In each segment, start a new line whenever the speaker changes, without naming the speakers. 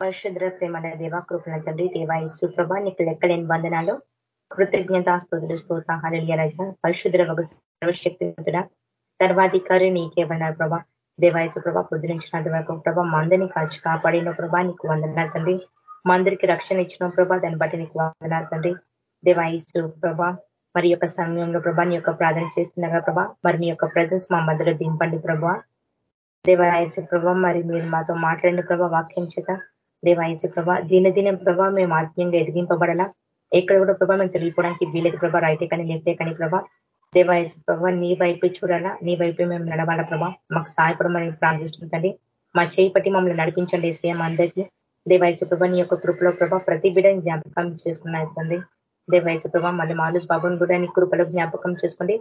పరిశుద్ర ప్రేమ దేవ కృపణ తండ్రి దేవాయసు ప్రభా నీకు లెక్కలేని బంధనాలు కృతజ్ఞత స్తోతులు స్తోత హళలియ రజ. పరిశుద్ర ఒక సర్వశక్తివంతుడ సర్వాధికారి నీకే వందనాలు ప్రభా. దేవాయసు ప్రభా పొద్దునించినంత వరకు ప్రభా మందని కలిసి కాపాడిన ప్రభా నీకు వందనాలు తండ్రి. మందరికి రక్షణ ఇచ్చిన ప్రభా దాన్ని బట్టి నీకు వందనాలు తండ్రి. దేవాయసు ప్రభా మరి యొక్క సమయంలో ప్రభా నీ యొక్క ప్రార్థన చేస్తుండగా ప్రభా మరి నీ యొక్క ప్రజెన్స్ మా మధ్యలో దింపండి ప్రభా. దేవాయసు ప్రభా మరి మీరు మాతో మాట్లాడిన ప్రభా వాక్యం చేత దేవాయచు ప్రభా? దినదినం ప్రభా మేము ఆత్మీయంగా ఎదిగింపబడాలా. ఎక్కడ కూడా ప్రభా మేము తిరిగిపోవడానికి వీలేదు ప్రభా. రైతే కానీ లేతే కానీ ప్రభా. దేవాయచు ప్రభా నీ వైపు చూడాలా? నీ వైపు మేము నడవాలా ప్రభా? మాకు సహాయపడమని ప్రార్థిస్తుంటండి మా చేయి పట్టి మమ్మల్ని నడిపించండి సీఎం అందరికీ. దేవాయచు ప్రభా నీ యొక్క కృపలో ప్రభా ప్రతి బిడ్డని జ్ఞాపకం చేసుకున్నది దేవాయచు ప్రభా మళ్ళీ మాలు బాబుని కూడా నీ కృపలో జ్ఞాపకం చేసుకోండి.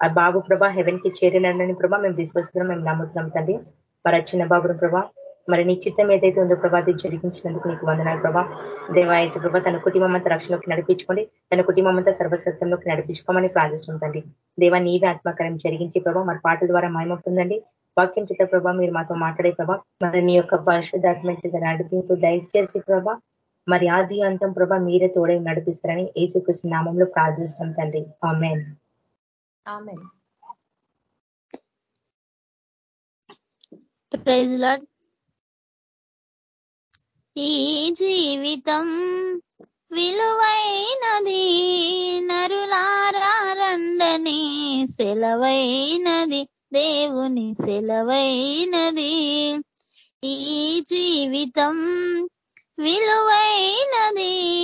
ఆ బాబు ప్రభా హెవెన్కి చేరినని ప్రభా మేము విశ్వసిస్తున్నాం మేము నమ్ముతున్నాం తండ్రి. మరి చిన్న బాబుని ప్రభా మరి నీ చిత్తం ఏదైతే ఉందో ప్రభా జరిగించినందుకు నీకు వందనాలు ప్రభా. దేవాయసు ప్రభా తన కుటుంబం అంతా రక్షణలోకి నడిపించుకోండి. తన కుటుంబం అంతా సర్వసత్వంలోకి నడిపించుకోమని ప్రార్థిస్తుందండి దేవా నీవే ఆత్మకారం జరిగించి ప్రభా మరి పాటల ద్వారా మాయమవుతుందండి వాక్యం చిత్ర ప్రభా మీరు మాతో మాట్లాడే ప్రభా మరి నీ యొక్క పరిశుద్ధాత్మ చేత నడిపింపు దయచేసి ప్రభా మరి ఆది అంతం ప్రభా మీరే తోడే నడిపిస్తారని ఏసుకృష్ణ నామంలో ప్రార్థిస్తాం తండ్రి. ఆమెన్.
ప్రైజ్ లాడ్ ఈ జీవితం విలువైనది నరులారండని సెలవైనది దేవుని సెలవైనది. ఈ జీవితం విలువైనది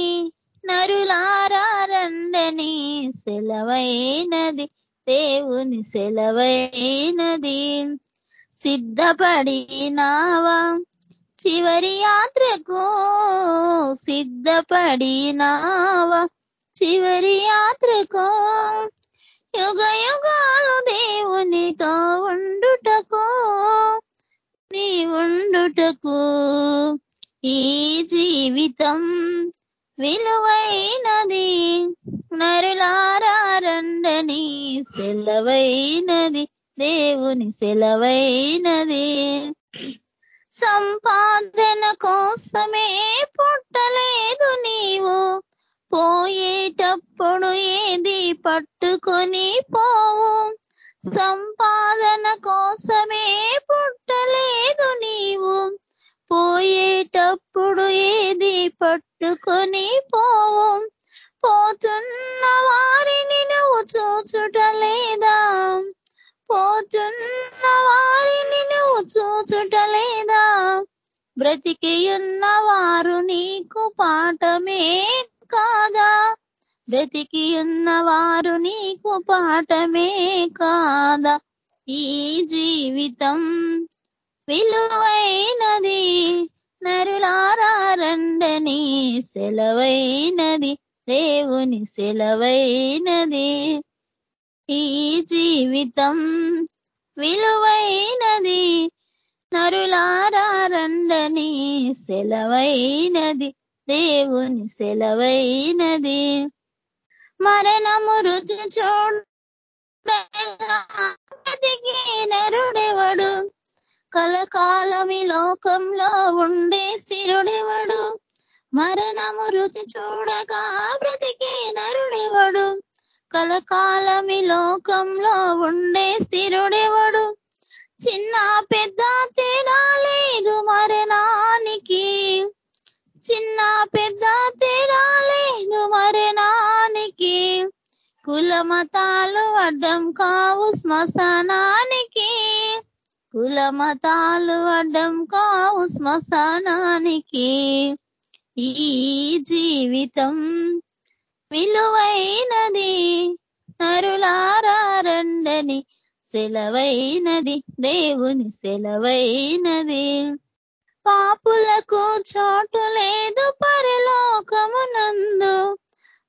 నరులారండని సెలవైనది దేవుని సెలవైనది. సిద్ధపడినావా? చివరి యాత్రకు సిద్ధపడినావా? చివరి యాత్రకు యుగ యుగాలు దేవునితో ఉండుటకు నీ ఉండుటకు ఈ జీవితం విలువైనది. నరులారండని సెలవైనది. దేవుని సెలవైనది. సంపాదన కోసమే పుట్టలేదు నీవు. పోయేటప్పుడు ఏది పట్టుకొని పోవు. సంపాదన కోసమే పుట్టలేదు నీవు. పోయేటప్పుడు ఏది పట్టుకొని పోవు. పోతున్న వారిని నువ్వు చూచుటలేదా? పోతున్న వారిని నువ్వు చూచుటలేదా? బ్రతికి ఉన్న వారు నీకు పాఠమే కాదా? బ్రతికి ఉన్న వారు నీకు పాఠమే కాదా? ఈ జీవితం విలువైనది నరులారండని సెలవైనది దేవుని సెలవైనది. ఈ జీవితం విలువైనది నరులారండని సెలవైనది దేవుని సెలవైనది. మరణము రుచి చూడకి నరుడెవడు? కలకాలమి లోకంలో ఉండే స్థిరుడెవడు? మరణము రుచి చూడగా బ్రతికే నరుడెవడు? కలకాలమి లోకంలో ఉండే స్థిరుడెవడు? చిన్న పెద్ద తేడా లేదు మరణానికి. చిన్న పెద్ద తేడా లేదు మరణానికి. కులమతాలు అడ్డం కావు శ్మశానానికి. కులమతాలు అడ్డం కావు శ్మశానానికి. ఈ జీవితం విలువైనది నరులారండని సెలవైనది దేవుని సెలవైనది. పాపులకు చోటు లేదు పరలోకమునందు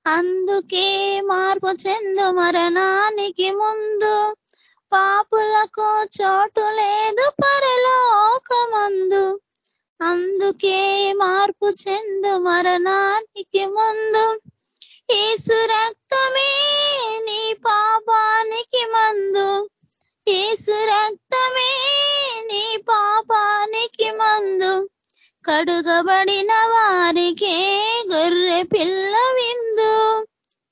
అందుకే మార్పు చెందు మరణానికి ముందు. పాపులకు చోటు లేదు పరలోకమందు అందుకే మార్పు చెందు మరణానికి ముందు. ఏసు రక్తమే నీ పాపానికి మందు. ఏసు రక్తమే నీ పాపానికి మందు. కడుగబడిన వారికే గొర్రె పిల్ల విందు.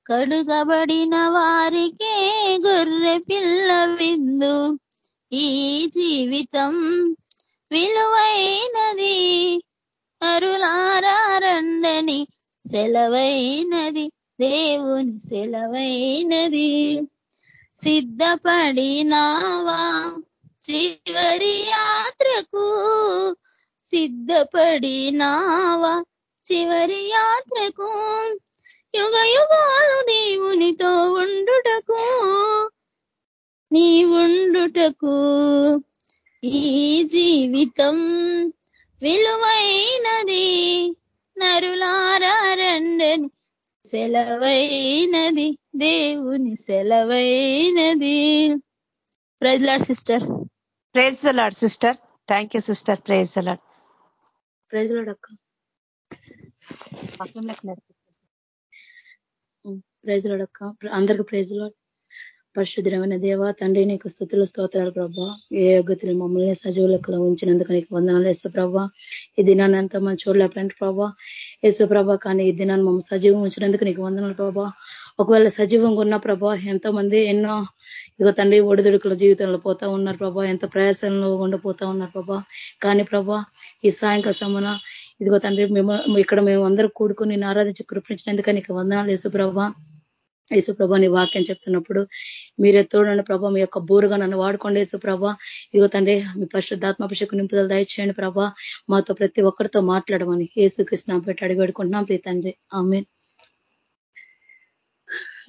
కడుగబడిన వారికే గొర్రె పిల్ల విందు. ఈ జీవితం విలువైనది. అరులారండని సెలవైనది. దేవుని సెలవైనది. సిద్ధపడినావా? చివరి యాత్రకు సిద్ధపడినావా? చివరి యాత్రకు యుగ యుగాలు దేవునితో ఉండుటకు నీ ఉండుటకు ఈ జీవితం విలువైనది. నరులారండని సెలవైనది దేవుని సెలవైనది. Praise Lord sister
praise the Lord sister thank you sister praise the Lord
praise Lord అక్క. ప్రైజ్లాడ్ అక్క. అందరికి ప్రైజ్లాడ్ పరిశుద్ధమైన దేవ తండ్రి నీకు స్థుతులు స్తోత్రాలు ప్రభా. ఏ యోగ్యతలు మమ్మల్ని సజీవ లెక్కలో ఉంచినందుకు నీకు వందనాలు యేసు ప్రభా. ఈ దినాన్ని అంతా మనం చూడలేపండి ప్రభా. యేసు ప్రభా కానీ ఈ దినాన్ని మమ్మల్ని సజీవం ఉంచినందుకు నీకు వందనాలు ప్రభా. ఒకవేళ సజీవంగా ఉన్న ప్రభా ఎంతో మంది ఎన్నో ఇదిగో తండ్రి ఒడిదుడుకుల జీవితంలో పోతా ఉన్నారు ప్రభా. ఎంత ప్రయాసంలో ఉండిపోతా ఉన్నారు ప్రభా. కానీ ప్రభా ఈ సాయంకాల సమన ఇదిగో తండ్రి మేము ఇక్కడ మేము అందరూ కూడుకుని ఆరాధించి కృపించినందుకు నీకు వందనాలు యేసు ప్రభా. యేసు ప్రభా నీ వాక్యం చెప్తున్నప్పుడు మీరే తోడండి ప్రభా మీ యొక్క బూరుగా నన్ను వాడుకోండి యేసుప్రభ. ఇదిగో తండ్రి మీ పరిశుద్ధాత్మభిషేకు నింపుదలు దయచేయండి ప్రభా. మాతో ప్రతి ఒక్కరితో మాట్లాడమని యేసుకృష్ణ పెట్టి అడిగి పెడుకుంటున్నాం ప్రీ తండ్రి. ఆమె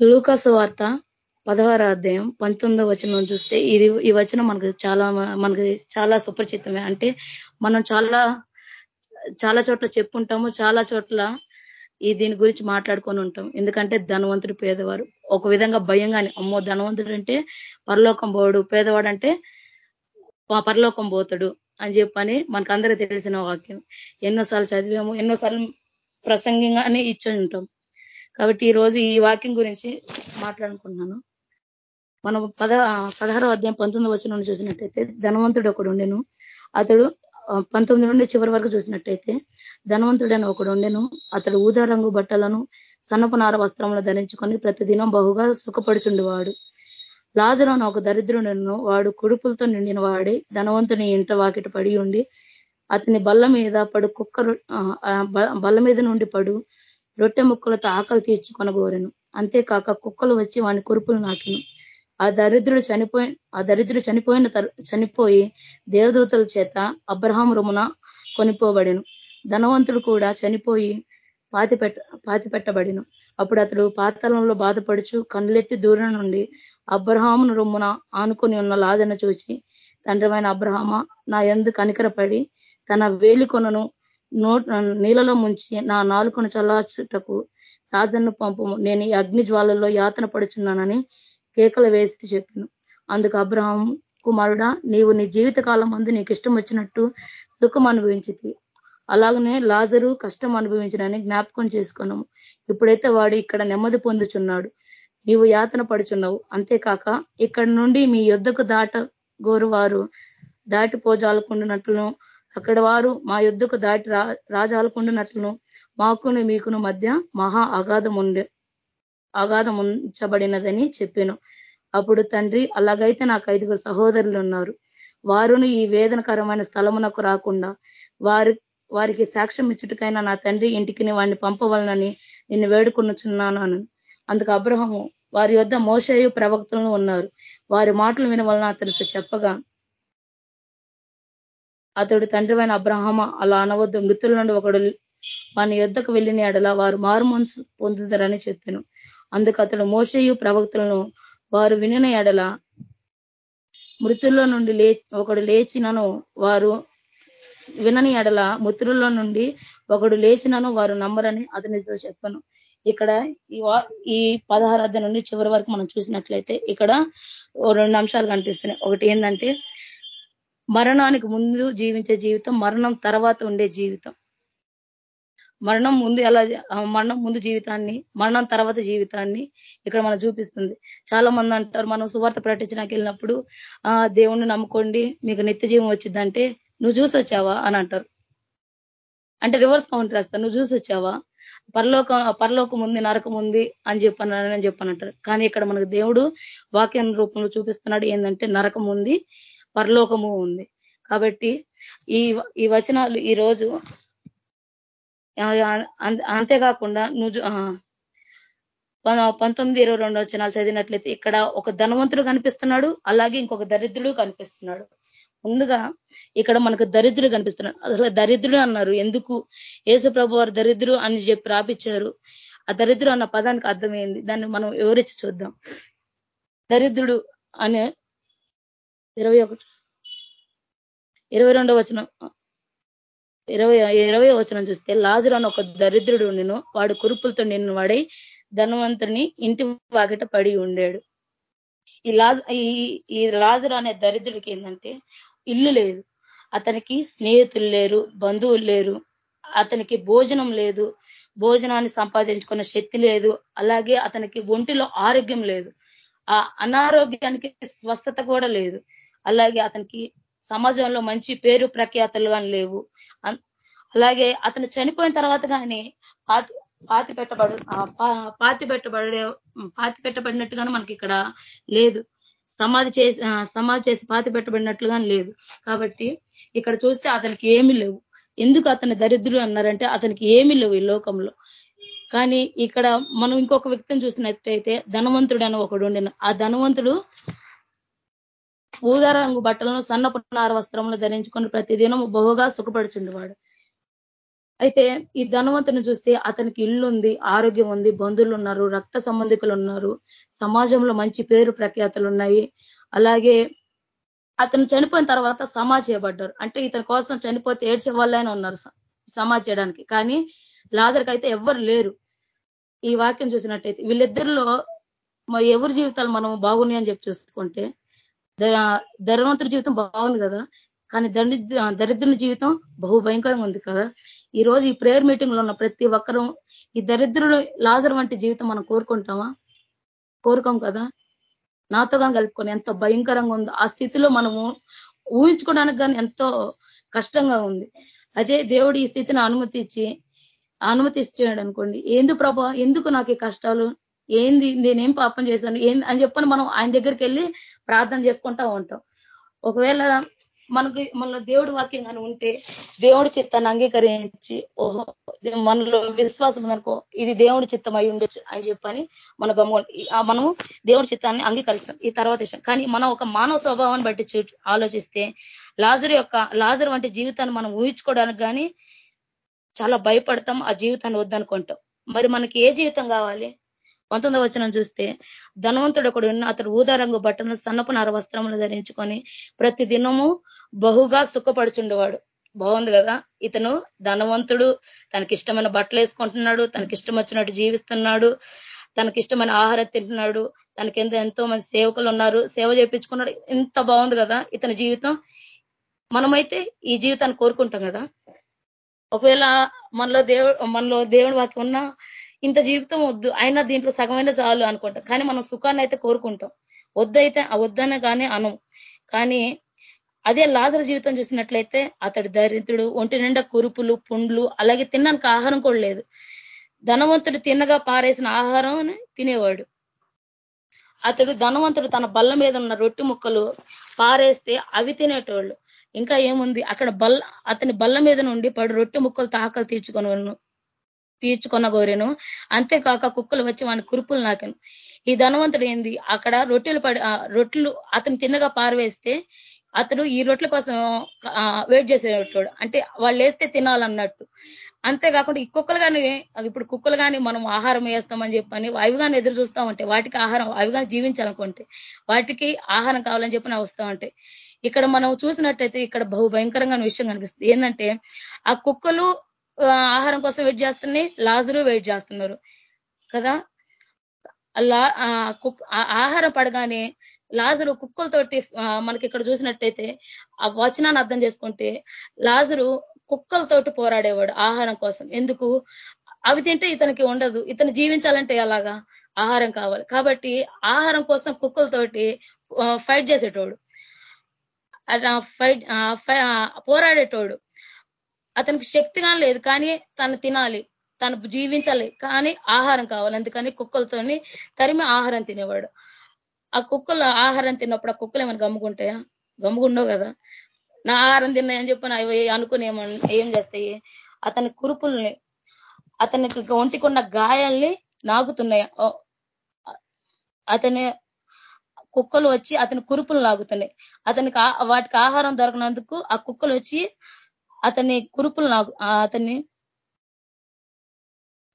లూకాసు వార్త పదహార అధ్యాయం పంతొమ్మిదో వచనం చూస్తే ఇది ఈ వచనం మనకు చాలా మనకి చాలా సుపరిచితమే. అంటే మనం చాలా చాలా చోట్ల చెప్పుంటాము చాలా చోట్ల ఈ దీని గురించి మాట్లాడుకొని ఉంటాం. ఎందుకంటే ధనవంతుడు పేదవారు ఒక విధంగా భయంగానే అమ్మో ధనవంతుడు అంటే పరలోకం పోడు పేదవాడు అంటే పరలోకం పోతాడు అని చెప్పని మనకు తెలిసిన వాక్యం. ఎన్నోసార్లు చదివాము ఎన్నోసార్లు ప్రసంగంగానే ఇచ్చి ఉంటాం. కాబట్టి ఈ రోజు ఈ వాక్యం గురించి మాట్లాడుకున్నాను మనం పద పదహారో అధ్యాయం పంతొమ్మిది వచ్చిన చూసినట్టయితే ధనవంతుడు ఒకడు ఉండెను. అతడు పంతొమ్మిది నుండి చివరి వరకు చూసినట్టయితే ధనవంతుడైన ఒకడు ఉండెను. అతడు ఊదా రంగు బట్టలను సన్నపనార వస్త్రములు ధరించుకొని ప్రతిదినం బహుగా సుఖపడుచుండేవాడు. లాజరాను ఒక దరిద్రుడను వాడు కుడుపులతో నిండిన వాడి. ధనవంతుని ఇంట వాకిట పడి ఉండి అతని బల్ల మీద పడు కుక్క బల్ల మీద నుండి పడు రొట్టె ముక్కలతో ఆకలి తీర్చుకొనగోరెను అంతేకాక కుక్కలు వచ్చి వాని కురుపులు నాకిను. ఆ దరిద్రుడు చనిపోయి ఆ దరిద్రుడు చనిపోయిన చనిపోయి దేవదూతల చేత అబ్రహాం రుమున కొనిపోబడిను. ధనవంతుడు కూడా చనిపోయి పాతి పెట్ట పాతి పెట్టబడిను. అప్పుడు అతడు పాతలంలో బాధపడుచు కండ్లెత్తి దూరం నుండి అబ్రహామును రొమ్మున ఆనుకొని ఉన్న లాజన చూచి తండ్రిమైన అబ్రహామ నా ఎందు కనికరపడి తన వేలికొనను నో నీళ్ళలో ముంచి నా నాలుకను చల్లార్చుటకు రాజన్ను పంపు నేను ఈ అగ్ని జ్వాలల్లో యాతన పడుచున్నానని కేకలు వేసి చెప్పాను. అందుకు అబ్రహం కుమారుడా నీవు నీ జీవిత కాలం మందు నీకు ఇష్టం వచ్చినట్టు సుఖం అనుభవించింది అలాగనే లాజరు కష్టం అనుభవించడని జ్ఞాపకం చేసుకున్నాము ఇప్పుడైతే వాడు ఇక్కడ నెమ్మది పొందుచున్నాడు. నీవు యాతన పడుచున్నావు. అంతేకాక ఇక్కడ నుండి మీ యుద్ధకు దాట గోరువారు దాటిపోజాలకుండానట్లును అక్కడ వారు మా యుద్ధకు దాటి రాజాలకుండునట్లును మాకును మీకును మధ్య మహా అగాధం ఉండే అగాధం ఉంచబడినదని చెప్పాను. అప్పుడు తండ్రి అలాగైతే నాకు ఐదుగురు సహోదరులు ఉన్నారు. వారును ఈ వేదనకరమైన స్థలమునకు రాకుండా వారి వారికి సాక్ష్యం ఇచ్చుటకైనా నా తండ్రి ఇంటికి వాడిని పంపవలనని నిన్ను వేడుకొనుచున్నాను అని. అందుకు అబ్రహము వారి యొద్ మోసయు ప్రవక్తలను ఉన్నారు. వారి మాటలు వినవలన అతనితో చెప్పగా అతడు తండ్రివైన అబ్రహమ అలా అనవద్దు. మృతుల నుండి ఒకడు వాని యుద్ధకు వెళ్ళిన ఎడల వారు మారు మనసు పొందుతారని చెప్పాను. అందుకు అతడు మోసయు ప్రవక్తులను వారు వినిన ఎడల మృతుల్లో నుండి లే ఒకడు లేచినను వారు వినని ఎడల మృతుల్లో నుండి ఒకడు లేచినను వారు నమ్మరని అతనితో చెప్పను. ఇక్కడ ఈ ఈ పదహారాధ్య నుండి చివరి వరకు మనం చూసినట్లయితే ఇక్కడ రెండు అంశాలు కనిపిస్తున్నాయి. ఒకటి ఏంటంటే మరణానికి ముందు జీవించే జీవితం మరణం తర్వాత ఉండే జీవితం. మరణం ముందు ఎలా మరణం ముందు జీవితాన్ని మరణం తర్వాత జీవితాన్ని ఇక్కడ మనం చూపిస్తుంది. చాలా మంది అంటారు మనం సువార్త ప్రకటించడానికి వెళ్ళినప్పుడు ఆ దేవుణ్ణి నమ్ముకోండి మీకు నిత్య జీవం వచ్చిందంటే నువ్వు చూసి వచ్చావా అని అంటారు. అంటే రివర్స్ కౌంటర్ వేస్తా నువ్వు చూసి వచ్చావా? పరలోకం పరలోకం ఉంది నరకం ఉంది అని చెప్పాను అని చెప్పనంటారు కానీ ఇక్కడ మనకు దేవుడు వాక్యం రూపంలో చూపిస్తున్నాడు ఏంటంటే నరకం ఉంది పరలోకము ఉంది. కాబట్టి ఈ ఈ వచనాలు ఈ రోజు అంతేకాకుండా నువ్వు పంతొమ్మిది ఇరవై రెండు వచనాలు చదివినట్లయితే ఇక్కడ ఒక ధనవంతుడు కనిపిస్తున్నాడు అలాగే ఇంకొక దరిద్రుడు కనిపిస్తున్నాడు. ముందుగా ఇక్కడ మనకు దరిద్రుడు కనిపిస్తున్నాడు అసలు దరిద్రుడు అన్నారు. ఎందుకు? యేసు ప్రభు వారు దరిద్రు అని చెప్పి రాపించారు ఆ దరిద్రుడు అన్న పదానికి అర్థమైంది. దాన్ని మనం వివరించి చూద్దాం. దరిద్రుడు అనే ఇరవై ఒకటి ఇరవై రెండో వచనం ఇరవై ఇరవై వచనం చూస్తే లాజరు అని ఒక దరిద్రుడు నేను వాడు కురుపులతో నిన్ను వాడై ధనవంతుని ఇంటి వాకిట పడి ఉండాడు. ఈ లాజ్ ఈ లాజరు అనే దరిద్రుడికి ఏంటంటే ఇల్లు లేదు. అతనికి స్నేహితులు లేరు బంధువులు లేరు అతనికి భోజనం లేదు భోజనాన్ని సంపాదించుకున్న శక్తి లేదు అలాగే అతనికి ఒంటిలో ఆరోగ్యం లేదు ఆ అనారోగ్యానికి స్వస్థత కూడా లేదు అలాగే అతనికి సమాజంలో మంచి పేరు ప్రఖ్యాతలు కానీ లేవు అలాగే అతను చనిపోయిన తర్వాత కానీ పాతి పాతి పెట్టబడు పాతి పెట్టబడే పాతి పెట్టబడినట్టుగాను మనకి ఇక్కడ లేదు. సమాధి చేసి సమాధి చేసి పాతి పెట్టబడినట్లుగా లేదు. కాబట్టి ఇక్కడ చూస్తే అతనికి ఏమి లేవు. ఎందుకు అతని దరిద్రులు అన్నారంటే అతనికి ఏమి లేవు ఈ లోకంలో. కానీ ఇక్కడ మనం ఇంకొక వ్యక్తిని చూసినట్టయితే ధనవంతుడు అని ఒకడు ఉండిన ఆ ధనవంతుడు ఊదా రంగు బట్టలను సన్నపు నార వస్త్రములు ధరించుకొని ప్రతిదినం బహుగా సుఖపడుచుండేవాడు. అయితే ఈ ధనవంతుని చూస్తే అతనికి ఇల్లు ఉంది ఆరోగ్యం ఉంది బంధువులు ఉన్నారు రక్త సంబంధికులు ఉన్నారు సమాజంలో మంచి పేరు ప్రఖ్యాతలు ఉన్నాయి అలాగే అతను చనిపోయిన తర్వాత సమాజ్ చేయబడ్డారు. అంటే ఇతని కోసం చనిపోతే ఏడ్చే వాళ్ళైనా ఉన్నారు సమాజ్ చేయడానికి. కానీ లాజర్కి అయితే ఎవ్వరు లేరు. ఈ వాక్యం చూసినట్టయితే వీళ్ళిద్దరిలో ఎవరి జీవితాలు మనం బాగున్నాయని చెప్పి చూసుకుంటే ధనవంతుడి జీవితం బాగుంది కదా? కానీ దరిద్ర దరిద్రుని జీవితం బహు భయంకరంగా ఉంది కదా? ఈ రోజు ఈ ప్రేయర్ మీటింగ్లో ఉన్న ప్రతి ఒక్కరూ ఈ దరిద్రులు లాజర్ వంటి జీవితం మనం కోరుకుంటామా? కోరుకోం కదా? నాతో కానీ కలుపుకొని ఎంతో భయంకరంగా ఉందో. ఆ స్థితిలో మనము ఊహించుకోవడానికి కానీ ఎంతో కష్టంగా ఉంది. అదే దేవుడు ఈ స్థితిని అనుమతిచ్చి అనుమతిస్తున్నాడు అనుకోండి. ఏంది ప్రభా? ఎందుకు నాకు ఈ కష్టాలు? ఏంది? నేనేం పాపం చేశాను? ఏంది అని చెప్పని మనం ఆయన దగ్గరికి వెళ్ళి ప్రార్థన చేసుకుంటా ఉంటాం. ఒకవేళ మనకి మన దేవుడి వాక్యం కానీ ఉంటే దేవుడి చిత్తాన్ని అంగీకరించి ఓహో మనలో విశ్వాసం అనుకో ఇది దేవుడి చిత్తం అయి ఉండొచ్చు అని చెప్పని మన మనము దేవుడి చిత్తాన్ని అంగీకరిస్తాం. ఈ తర్వాత విషయం. కానీ మనం ఒక మానవ స్వభావాన్ని బట్టి చూ ఆలోచిస్తే లాజరు యొక్క లాజరు వంటి జీవితాన్ని మనం ఊహించుకోవడానికి కానీ చాలా భయపడతాం ఆ జీవితాన్ని వద్దనుకుంటాం. మరి మనకి ఏ జీవితం కావాలి? పంతొమ్మిది వచనం చూస్తే ధనవంతుడు ఒకడు ఉన్న అతడు ఊదారంగు బట్టను సన్నపు నర వస్త్రములు ధరించుకొని ప్రతి దినము బహుగా సుఖపడుచుండేవాడు. బాగుంది కదా? ఇతను ధనవంతుడు తనకి ఇష్టమైన బట్టలు వేసుకుంటున్నాడు తనకి ఇష్టం వచ్చినట్టు జీవిస్తున్నాడు తనకి ఇష్టమైన ఆహారం తింటున్నాడు తనకి ఎంతో మంది సేవకులు ఉన్నారు సేవ చేయించుకున్నాడు ఇంత బాగుంది కదా ఇతని జీవితం. మనమైతే ఈ జీవితాన్ని కోరుకుంటాం కదా? ఒకవేళ మనలో దేవుడు మనలో దేవుడి వాకి ఉన్న ఇంత జీవితం వద్దు అయినా దీంట్లో సగమైన చాలు అనుకుంటాం. కానీ మనం సుఖాన్ని అయితే కోరుకుంటాం. వద్దైతే వద్దనే కానీ అనం కానీ అదే లాజర జీవితం చూసినట్లయితే అతడు దరిద్రుడు ఒంటి నిండా కురుపులు పుండ్లు అలాగే తిన్నానికి ఆహారం కూడా లేదు. ధనవంతుడు తిన్నగా పారేసిన ఆహారం తినేవాడు. అతడు ధనవంతుడు తన బల్ల మీద ఉన్న రొట్టి ముక్కలు పారేస్తే అవి తినేటోళ్ళు. ఇంకా ఏముంది? అక్కడ బల్ల అతని బల్ల మీద నుండి పడు రొట్టె ముక్కలు తాకలు తీర్చుకొని తీర్చుకున్న గోరెను అంతేకాక కుక్కలు వచ్చి వాడిని కురుపులు నాకెను. ఈ ధనవంతుడు ఏంది? అక్కడ రొట్టెలు పడి రొట్టెలు అతను తిన్నగా పారవేస్తే అతడు ఈ రొట్టెల కోసం వెయిట్ చేసేటోడు. అంటే వాళ్ళు వేస్తే తినాలన్నట్టు. అంతేకాకుండా ఈ కుక్కలు కానీ ఇప్పుడు కుక్కలు కానీ మనం ఆహారం వేస్తామని చెప్పని అవి కానీ ఎదురు చూస్తామంటే వాటికి ఆహారం అవి కానీ జీవించాలనుకుంటే వాటికి ఆహారం కావాలని చెప్పని వస్తామంటే ఇక్కడ మనం చూసినట్టయితే ఇక్కడ బహు భయంకరంగా విషయం కనిపిస్తుంది. ఏంటంటే ఆ కుక్కలు ఆహారం కోసం వెయిట్ చేస్తున్నాయి లాజరు వెయిట్ చేస్తున్నారు. కదా? ఆహారం పడగానే లాజరు కుక్కలతోటి మనకి ఇక్కడ చూసినట్టయితే ఆ వచనాన్ని అర్థం చేసుకుంటే లాజరు కుక్కలతోటి పోరాడేవాడు ఆహారం కోసం. ఎందుకు? అవి తింటే ఇతనికి ఉండదు. ఇతను జీవించాలంటే అలాగా ఆహారం కావాలి. కాబట్టి ఆహారం కోసం కుక్కలతోటి ఫైట్ చేసేటోడు. ఫైట్ పోరాడేటోడు. అతనికి శక్తిగా లేదు కానీ తను తినాలి. తను జీవించాలి. కానీ ఆహారం కావాలి. అందుకని కుక్కలతోని తరిమి ఆహారం తినేవాడు. ఆ కుక్కలు ఆహారం తిన్నప్పుడు ఆ కుక్కలు ఏమైనా గమ్ముకుంటాయా గమ్ముకుండవు కదా. నా ఆహారం తిన్నాయని చెప్పి అవి అనుకుని ఏం చేస్తాయి? అతని కురుపుల్ని అతనికి ఒంటికున్న గాయాల్ని నాగుతున్నాయి. అతని కుక్కలు వచ్చి అతని కురుపులు నాగుతున్నాయి. అతనికి వాటికి ఆహారం దొరకనందుకు ఆ కుక్కలు వచ్చి అతని కురుపులు నాగు అతన్ని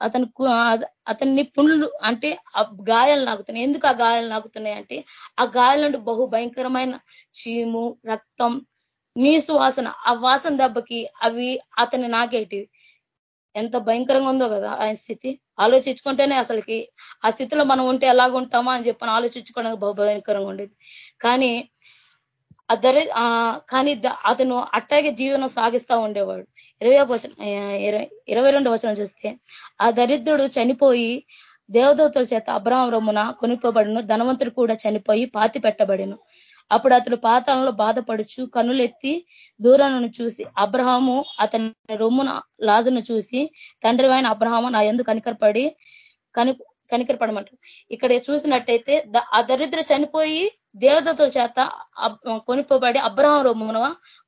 అతని అతన్ని పుండ్లు అంటే ఆ గాయాలు నాకుతున్నాయి. ఎందుకు ఆ గాయాలు నాకుతున్నాయి అంటే ఆ గాయాల నుండి బహు భయంకరమైన చీము రక్తం నీసు వాసన. ఆ వాసన దెబ్బకి అవి అతన్ని నాకేటివి ఎంత భయంకరంగా ఉందో కదా ఆయన స్థితి. ఆలోచించుకుంటేనే అసలుకి ఆ స్థితిలో మనం ఉంటే ఎలాగుంటామా అని చెప్పని ఆలోచించుకోవడానికి బహు భయంకరంగా ఉండేది. కానీ అదరే కానీ అతను అట్టాగే జీవనం సాగిస్తా ఉండేవాడు. ఇరవై వచనం ఇరవై రెండు వచనం చూస్తే ఆ దరిద్రుడు చనిపోయి దేవదూతల చేత అబ్రహం రొమ్మున కొనిపోబడిను ధనవంతుడు కూడా చనిపోయి పాతి పెట్టబడిను. అప్పుడు అతడు పాతాలలో బాధపడుచు కనులెత్తి దూరాలను చూసి అబ్రహాము అతని రొమ్మున లాజును చూసి తండ్రి ఆయన అబ్రహాము నా ఎందుకు కనికరపడి కని కనికరపడమంటారు. ఇక్కడ చూసినట్టయితే ఆ దరిద్ర చనిపోయి దేవతతో చేత కొనిపోబడి అబ్రహం రొమ్మున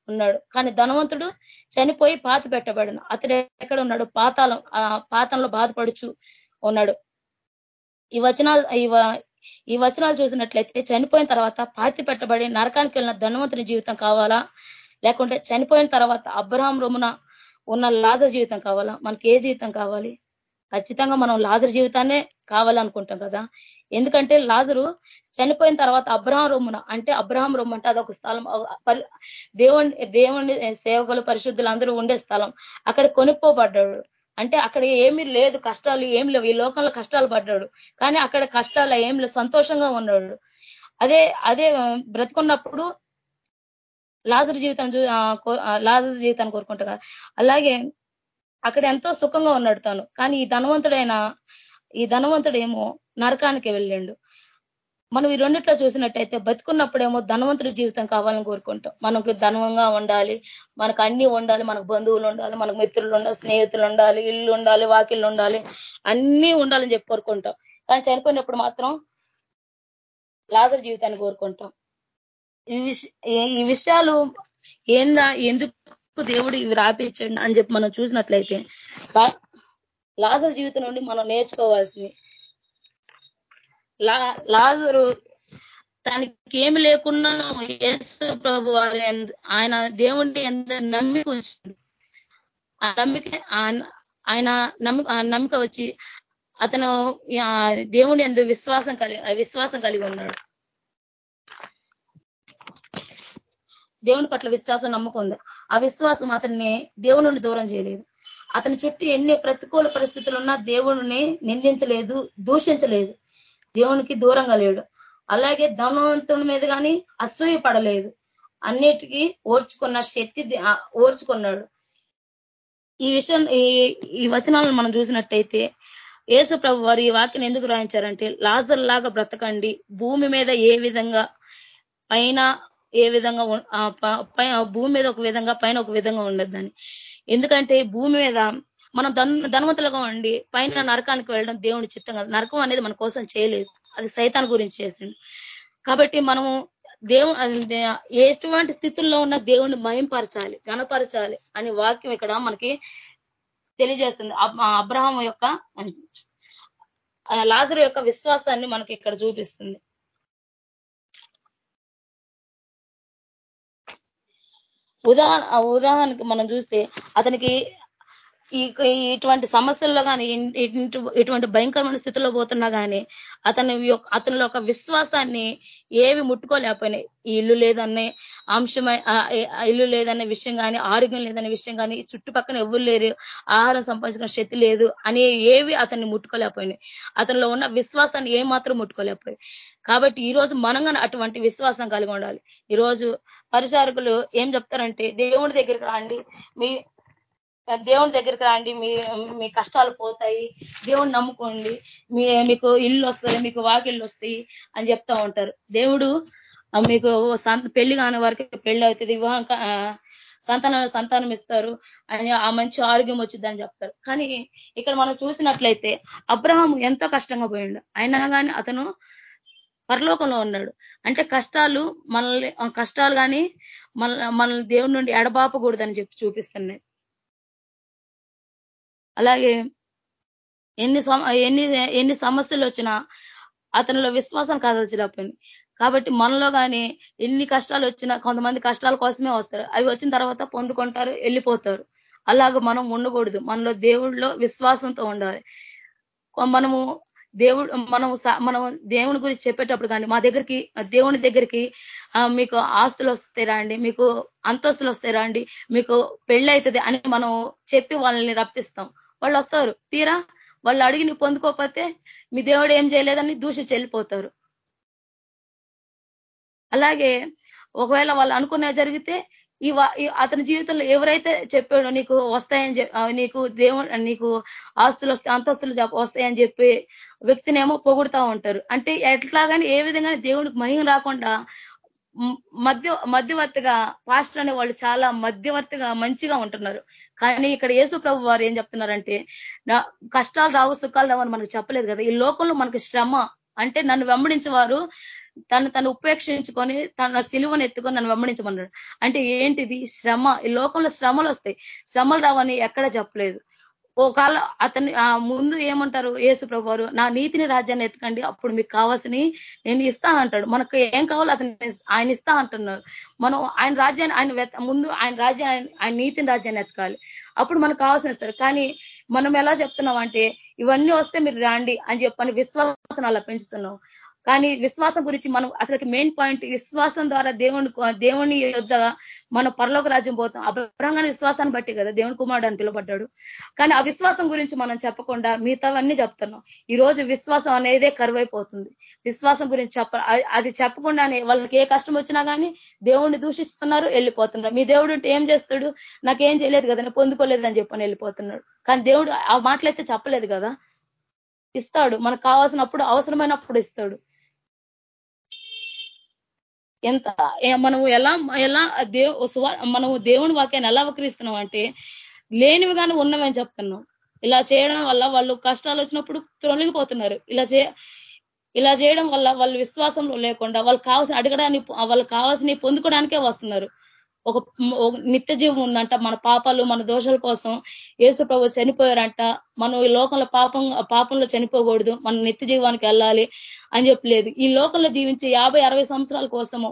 ఉన్నాడు. కానీ ధనవంతుడు చనిపోయి పాతి పెట్టబడిన. అతడు ఎక్కడ ఉన్నాడు? పాతాలం ఆ పాతంలో బాధపడుచు ఉన్నాడు. ఈ వచనాలు ఈ వచనాలు చూసినట్లయితే చనిపోయిన తర్వాత పాతి పెట్టబడి నరకానికి వెళ్ళిన ధనవంతుని జీవితం కావాలా? లేకుంటే చనిపోయిన తర్వాత అబ్రహాం రొమున ఉన్న లాజ జీవితం కావాలా? మనకి ఏ జీవితం కావాలి? ఖచ్చితంగా మనం లాజర్ జీవితాన్నే కావాలనుకుంటాం కదా. ఎందుకంటే లాజరు చనిపోయిన తర్వాత అబ్రహం రొమ్మున అంటే అబ్రహం రొమ్ము అంటే అదొక స్థలం. దేవుని దేవుని సేవకులు పరిశుద్ధులు అందరూ ఉండే స్థలం. అక్కడ కొనుక్కోబడ్డాడు. అంటే అక్కడ ఏమీ లేదు కష్టాలు ఏం లేవు. ఈ లోకంలో కష్టాలు పడ్డాడు. కానీ అక్కడ కష్టాలు ఏం లేవు. సంతోషంగా ఉన్నాడు. అదే అదే బ్రతుకున్నప్పుడు లాజర్ జీవితం లాజర్ జీవితాన్ని కోరుకుంటా అలాగే అక్కడ ఎంతో సుఖంగా ఉన్నాడు తాను. కానీ ఈ ధనవంతుడైన ఈ ధనవంతుడేమో నరకానికి వెళ్ళిండు. మనం ఈ రెండిట్లో చూసినట్టయితే బతుకున్నప్పుడేమో ధనవంతుడి జీవితం కావాలని కోరుకుంటాం. మనకు ధనవంగా ఉండాలి మనకు అన్ని ఉండాలి మనకు బంధువులు ఉండాలి మనకు మిత్రులు ఉండాలి స్నేహితులు ఉండాలి ఇల్లు ఉండాలి వాకిళ్ళు ఉండాలి అన్నీ ఉండాలని చెప్పి కోరుకుంటాం. కానీ చనిపోయినప్పుడు మాత్రం లాజర్ జీవితాన్ని కోరుకుంటాం. ఈ విషయాలు ఏందా ఎందుకు దేవుడు ఇవి రాపించండి అని చెప్పి మనం చూసినట్లయితే లాజర్ జీవితం నుండి మనం నేర్చుకోవాల్సింది. లాజరు తనకి ఏమి లేకున్నా యేసు ప్రభు ఆయన దేవుణ్ణి ఎంత నమ్మిక ఉంచాడు ఆ నమ్మిక ఆయన నమ్మిక వచ్చి అతను దేవుని ఎందు విశ్వాసం కలిగి విశ్వాసం కలిగి ఉన్నాడు. దేవుని పట్ల విశ్వాసం నమ్ముకుంది ఆ విశ్వాసం అతన్ని దేవుని దూరం చేయలేదు. అతని చుట్టూ ఎన్ని ప్రతికూల పరిస్థితులు ఉన్నా దేవుడిని నిందించలేదు దూషించలేదు. దేవునికి దూరంగా లేడు. అలాగే ధనవంతుని మీద కానీ అసూయ పడలేదు. అన్నిటికీ ఓర్చుకున్న శక్తి ఓర్చుకున్నాడు. ఈ విషయం ఈ వచనాలను మనం చూసినట్టయితే యేసు ప్రభు వారు ఈ వాక్యం ఎందుకు రాయించారంటే లాజర్ లాగా బ్రతకండి. భూమి మీద ఏ విధంగా పైన ఏ విధంగా భూమి మీద ఒక విధంగా పైన ఒక విధంగా ఉండద్దని. ఎందుకంటే భూమి మీద మనం ధనవంతులుగా ఉండి పైన నరకానికి వెళ్ళడం దేవుని చిత్తం కదా. నరకం అనేది మన కోసం చేయలేదు. అది సైతాన్ గురించి చేసింది కాబట్టి మనము దేవు ఎటువంటి స్థితుల్లో ఉన్న దేవుణ్ణి మయంపరచాలి గణపరచాలి అనే వాక్యం ఇక్కడ మనకి తెలియజేస్తుంది. అబ్రహం యొక్క లాజరు యొక్క విశ్వాసాన్ని మనకి ఇక్కడ చూపిస్తుంది. ఉదాహరణ ఉదాహరణకి మనం చూస్తే అతనికి ఇటువంటి సమస్యల్లో కానీ ఇటువంటి భయంకరమైన స్థితిలో పోతున్నా కానీ అతని అతనిలో ఒక విశ్వాసాన్ని ఏవి ముట్టుకోలేకపోయినాయి. ఈ ఇల్లు లేదనే అంశమై ఇల్లు లేదనే విషయం కానీ ఆరోగ్యం లేదనే విషయం కానీ చుట్టుపక్కల ఎవరు లేరు ఆహారం సంపాదించిన శక్తి లేదు అనే ఏవి అతన్ని ముట్టుకోలేకపోయినాయి. అతనిలో ఉన్న విశ్వాసాన్ని ఏమాత్రం ముట్టుకోలేకపోయి కాబట్టి ఈ రోజు మనం అటువంటి విశ్వాసం కలిగి ఉండాలి. ఈరోజు పరిచారకులు ఏం చెప్తారంటే దేవుడి దగ్గరికి రండి. మీ దేవుని దగ్గరికి రండి మీ మీ కష్టాలు పోతాయి దేవుని నమ్ముకోండి మీ మీకు ఇల్లు వస్తుంది మీకు వాకిళ్ళు వస్తాయి అని చెప్తా ఉంటారు. దేవుడు మీకు పెళ్ళి కాని వారికి పెళ్ళి అవుతుంది వివాహం సంతానం సంతానం ఇస్తారు అని ఆ మంచి ఆరోగ్యం వచ్చిందని చెప్తారు. కానీ ఇక్కడ మనం చూసినట్లయితే అబ్రహం ఎంతో కష్టంగా పోయిండు. అయినా కానీ అతను పరలోకంలో ఉన్నాడు. అంటే కష్టాలు మనల్ని కష్టాలు కానీ మన మనల్ని దేవుడి నుండి ఎడబాపకూడదని చెప్పి చూపిస్తున్నాయి. అలాగే ఎన్ని ఎన్ని ఎన్ని సమస్యలు వచ్చినా అతనిలో విశ్వాసం కదల్చలేకపోయింది. కాబట్టి మనలో కానీ ఎన్ని కష్టాలు వచ్చినా కొంతమంది కష్టాల కోసమే వస్తారు. అవి వచ్చిన తర్వాత పొందుకుంటారు వెళ్ళిపోతారు అలాగ మనం ఉండకూడదు. మనలో దేవుడిలో విశ్వాసంతో ఉండాలి. మనము దేవుడు మనం మనం దేవుని గురించి చెప్పేటప్పుడు కానీ మా దగ్గరికి దేవుని దగ్గరికి మీకు ఆస్తులు వస్తాయి రాండి మీకు అంతస్తులు వస్తాయి రాండి మీకు పెళ్ళి అవుతుంది అని మనం చెప్పి వాళ్ళని రప్పిస్తాం. వాళ్ళు వస్తారు తీరా? వాళ్ళు అడిగి పొందుకోకపోతే మీ దేవుడు ఏం చేయలేదని దూషి చెల్లిపోతారు. అలాగే ఒకవేళ వాళ్ళు అనుకునే జరిగితే ఈ అతని జీవితంలో ఎవరైతే చెప్పాడో నీకు వస్తాయని నీకు దేవుడు నీకు ఆస్తులు వస్తాయి అంతస్తులు వస్తాయని చెప్పి వ్యక్తినేమో పొగుడుతూ ఉంటారు. అంటే ఎట్లాగని ఏ విధంగా దేవుడికి మహిమ రాకుండా మధ్య మధ్యవర్తిగా పాస్టర్ అనే వాళ్ళు చాలా మధ్యవర్తిగా మంచిగా ఉంటున్నారు. కానీ ఇక్కడ యేసు ప్రభు వారు ఏం చెప్తున్నారంటే కష్టాలు రావు సుఖాలు రావు అని మనకు చెప్పలేదు కదా. ఈ లోకంలో మనకి శ్రమ అంటే నన్ను వెంబడించే వారు తను తను ఉపేక్షించుకొని తన సిలువను ఎత్తుకొని నన్ను వెంబడించమన్నాడు అంటే ఏంటిది? శ్రమ. ఈ లోకంలో శ్రమలు వస్తాయి. శ్రమలు రావని ఎక్కడ చెప్పలేదు. ఒకవేళ అతని ముందు ఏమంటారు ఏసు ప్రభువారు నా నీతిని రాజ్యాన్ని ఎత్తుకండి అప్పుడు మీకు కావాల్సిన నేను ఇస్తా అంటాడు. మనకు ఏం కావాలో అతని ఆయన ఇస్తా అంటున్నారు. మనం ఆయన రాజ్యాన్ని ఆయన ముందు ఆయన రాజ్యాన్ని ఆయన నీతిని రాజ్యాన్ని ఎత్తుకాలి. అప్పుడు మనకు కావాల్సిన ఇస్తారు. కానీ మనం ఎలా చెప్తున్నాం అంటే ఇవన్నీ వస్తే మీరు రాండి అని చెప్పని విశ్వాసం అలా పెంచుతున్నాం. కానీ విశ్వాసం గురించి మనం అసలు మెయిన్ పాయింట్ విశ్వాసం ద్వారా దేవుని దేవుని యొద్ మన పరలోక రాజ్యం పోతాం. అభిప్రాయంగానే విశ్వాసాన్ని బట్టి కదా దేవుని కుమారుడు అని పిలువబడ్డాడు. కానీ ఆ విశ్వాసం గురించి మనం చెప్పకుండా మిగతావన్నీ చెప్తున్నాం. ఈ రోజు విశ్వాసం అనేదే కరువైపోతుంది. విశ్వాసం గురించి చెప్ప అది చెప్పకుండానే వాళ్ళకి ఏ కష్టం వచ్చినా కానీ దేవుణ్ణి దూషిస్తున్నారు వెళ్ళిపోతున్నారు. మీ దేవుడు ఏం చేస్తాడు? నాకేం చేయలేదు కదా నేను పొందుకోలేదు అని చెప్పని వెళ్ళిపోతున్నాడు. కానీ దేవుడు ఆ మాటలైతే చెప్పలేదు కదా. ఇస్తాడు. మనకు కావాల్సినప్పుడు అవసరమైనప్పుడు ఇస్తాడు. ఎంత? మనము ఎలా ఎలా దేవు మనము దేవుని వాక్యాన్ని ఎలా వక్రిస్తున్నాం అంటే లేనివి కానీ ఉన్నవని చెప్తున్నాం. ఇలా చేయడం వల్ల వాళ్ళు కష్టాలు వచ్చినప్పుడు తొలగిపోతున్నారు ఇలా చే ఇలా చేయడం వల్ల వాళ్ళు విశ్వాసంలో లేకుండా వాళ్ళు కావాల్సిన అడగడానికి వాళ్ళు కావాల్సిన పొందుకోవడానికే వస్తున్నారు. ఒక నిత్య జీవం ఉందంట మన పాపాలు మన దోషాల కోసం ఏసు ప్రభు చనిపోయారంట. మనం ఈ లోకంలో పాపం పాపంలో చనిపోకూడదు. మన నిత్య జీవానికి వెళ్ళాలి. అని చెప్పలేదు. ఈ లోకంలో జీవించే యాభై అరవై సంవత్సరాల కోసము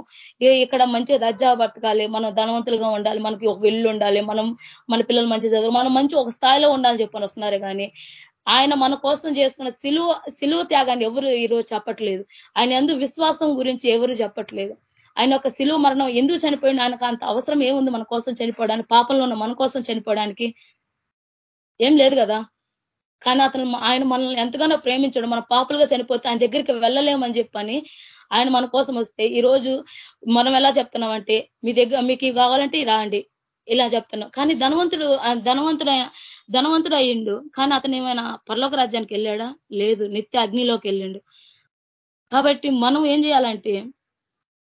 ఇక్కడ మంచిగా దర్జా బతకాలి మనం ధనవంతులుగా ఉండాలి మనకి ఒక ఇల్లు ఉండాలి మనం మన పిల్లలు మంచి చదువు మనం మంచి ఒక స్థాయిలో ఉండాలని చెప్పని వస్తున్నారు కానీ ఆయన మన కోసం చేసుకున్న సిలువ సిలువ త్యాగాన్ని ఎవరు ఈరోజు చెప్పట్లేదు. ఆయన ఎందు విశ్వాసం గురించి ఎవరు చెప్పట్లేదు. ఆయన ఒక సిలువ మరణం ఎందుకు చనిపోయింది ఆయనకు అంత అవసరం ఏముంది మన కోసం చనిపోవడానికి పాపంలో ఉన్న మన కోసం చనిపోవడానికి? ఏం లేదు కదా. కానీ అతను ఆయన మనల్ని ఎంతగానో ప్రేమించడం. మన పాపులుగా చనిపోతే ఆయన దగ్గరికి వెళ్ళలేమని చెప్పని ఆయన మన కోసం వస్తే ఈరోజు మనం ఎలా చెప్తున్నామంటే మీ దగ్గర మీకు కావాలంటే రాండి. ఇలా చెప్తున్నాం. కానీ ధనవంతుడు ధనవంతుడు ధనవంతుడు అయ్యిండు కానీ అతను ఏమైనా పర్లోక రాజ్యానికి వెళ్ళాడా? లేదు. నిత్య అగ్నిలోకి వెళ్ళిండు. కాబట్టి మనం ఏం చేయాలంటే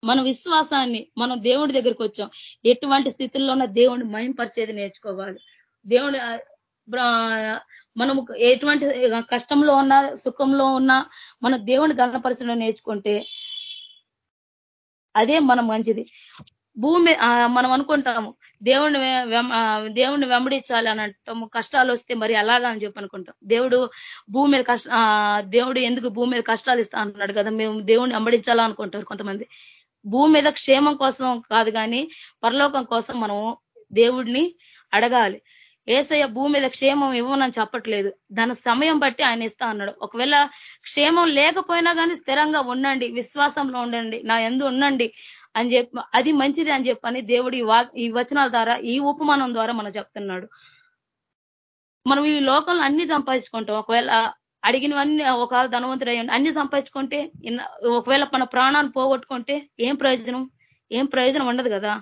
మన విశ్వాసాన్ని మనం దేవుడి దగ్గరికి వచ్చాం. ఎటువంటి స్థితుల్లో ఉన్న దేవుడిని మయంపరిచేది నేర్చుకోవాలి. దేవుడు మనము ఎటువంటి కష్టంలో ఉన్నా సుఖంలో ఉన్నా మన దేవుని గణపరచడం నేర్చుకుంటే అదే మనం మంచిది. భూమి మనం అనుకుంటాము దేవుణ్ణి దేవుణ్ణి వెంబడించాలి అని అంటాము కష్టాలు వస్తే మరి అలాగా అని చెప్పి అనుకుంటాం. దేవుడు భూమి మీద కష్ట దేవుడు ఎందుకు భూమి మీద కష్టాలు ఇస్తా అంటున్నాడు కదా మేము దేవుణ్ణి వెంబడించాలనుకుంటారు కొంతమంది. భూమి మీద క్షేమం కోసం కాదు కానీ పరలోకం కోసం మనం దేవుడిని అడగాలి. ఏసయ్య భూమి మీద క్షేమం ఇవ్వనని చెప్పట్లేదు. దాని సమయం బట్టి ఆయన ఇస్తా అన్నాడు. ఒకవేళ క్షేమం లేకపోయినా కానీ స్థిరంగా ఉండండి విశ్వాసంలో ఉండండి నా ఎందు ఉండండి అని చెప్పి అది మంచిది అని చెప్పని దేవుడు ఈ వచనాల ద్వారా ఈ ఉపమానం ద్వారా మనం చెప్తున్నాడు. మనం ఈ లోకంలో అన్ని సంపాదించుకుంటాం. ఒకవేళ అడిగినవన్నీ ఒక ధనవంతుడు అయ్యండి అన్ని సంపాదించుకుంటే ఒకవేళ మన ప్రాణాన్ని పోగొట్టుకుంటే ఏం ప్రయోజనం? ఏం ప్రయోజనం ఉండదు కదా.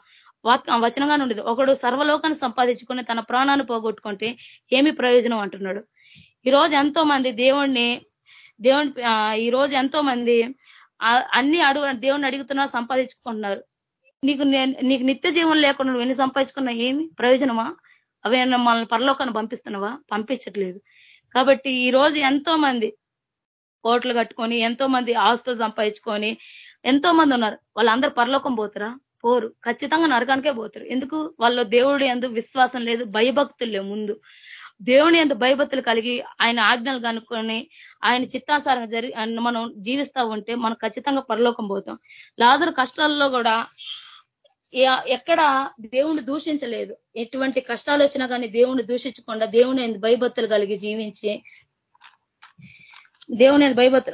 వాక్యం వచనంగానే ఉండదు. ఒకడు సర్వలోకాన్ని సంపాదించుకుని తన ప్రాణాన్ని పోగొట్టుకుంటే ఏమి ప్రయోజనం అంటున్నాడు. ఈరోజు ఎంతో మంది దేవుణ్ణి దేవుని ఈ రోజు ఎంతో మంది అన్ని అడుగు దేవుణ్ణి అడుగుతున్నా సంపాదించుకుంటున్నారు. నీకు నీకు నిత్య జీవనం లేకుండా నువ్వు ఎన్ని సంపాదించుకున్నా ఏమి ప్రయోజనమా? అవి మనల్ని పరలోకాన్ని పంపిస్తున్నావా? పంపించట్లేదు. కాబట్టి ఈ రోజు ఎంతో మంది కోట్లు కట్టుకొని ఎంతో మంది ఆస్తులు సంపాదించుకొని ఎంతో మంది ఉన్నారు. వాళ్ళందరూ పరలోకం పోతారా? పోరు. ఖచ్చితంగా నరకానికే పోతారు. ఎందుకు? వాళ్ళ దేవుడు ఎందు విశ్వాసం లేదు భయభక్తులు ముందు. దేవుని ఎంత భయభక్తులు కలిగి ఆయన ఆజ్ఞలు కనుక్కొని ఆయన చిత్తాసారంగా జరి మనం జీవిస్తా ఉంటే మనం ఖచ్చితంగా పరలోకం పోతాం. లాజరు కష్టాల్లో కూడా ఎక్కడ దేవుణ్ణి దూషించలేదు. ఎటువంటి కష్టాలు వచ్చినా కానీ దేవుణ్ణి దూషించకుండా దేవుని భయభక్తులు కలిగి జీవించి దేవుని భయభత్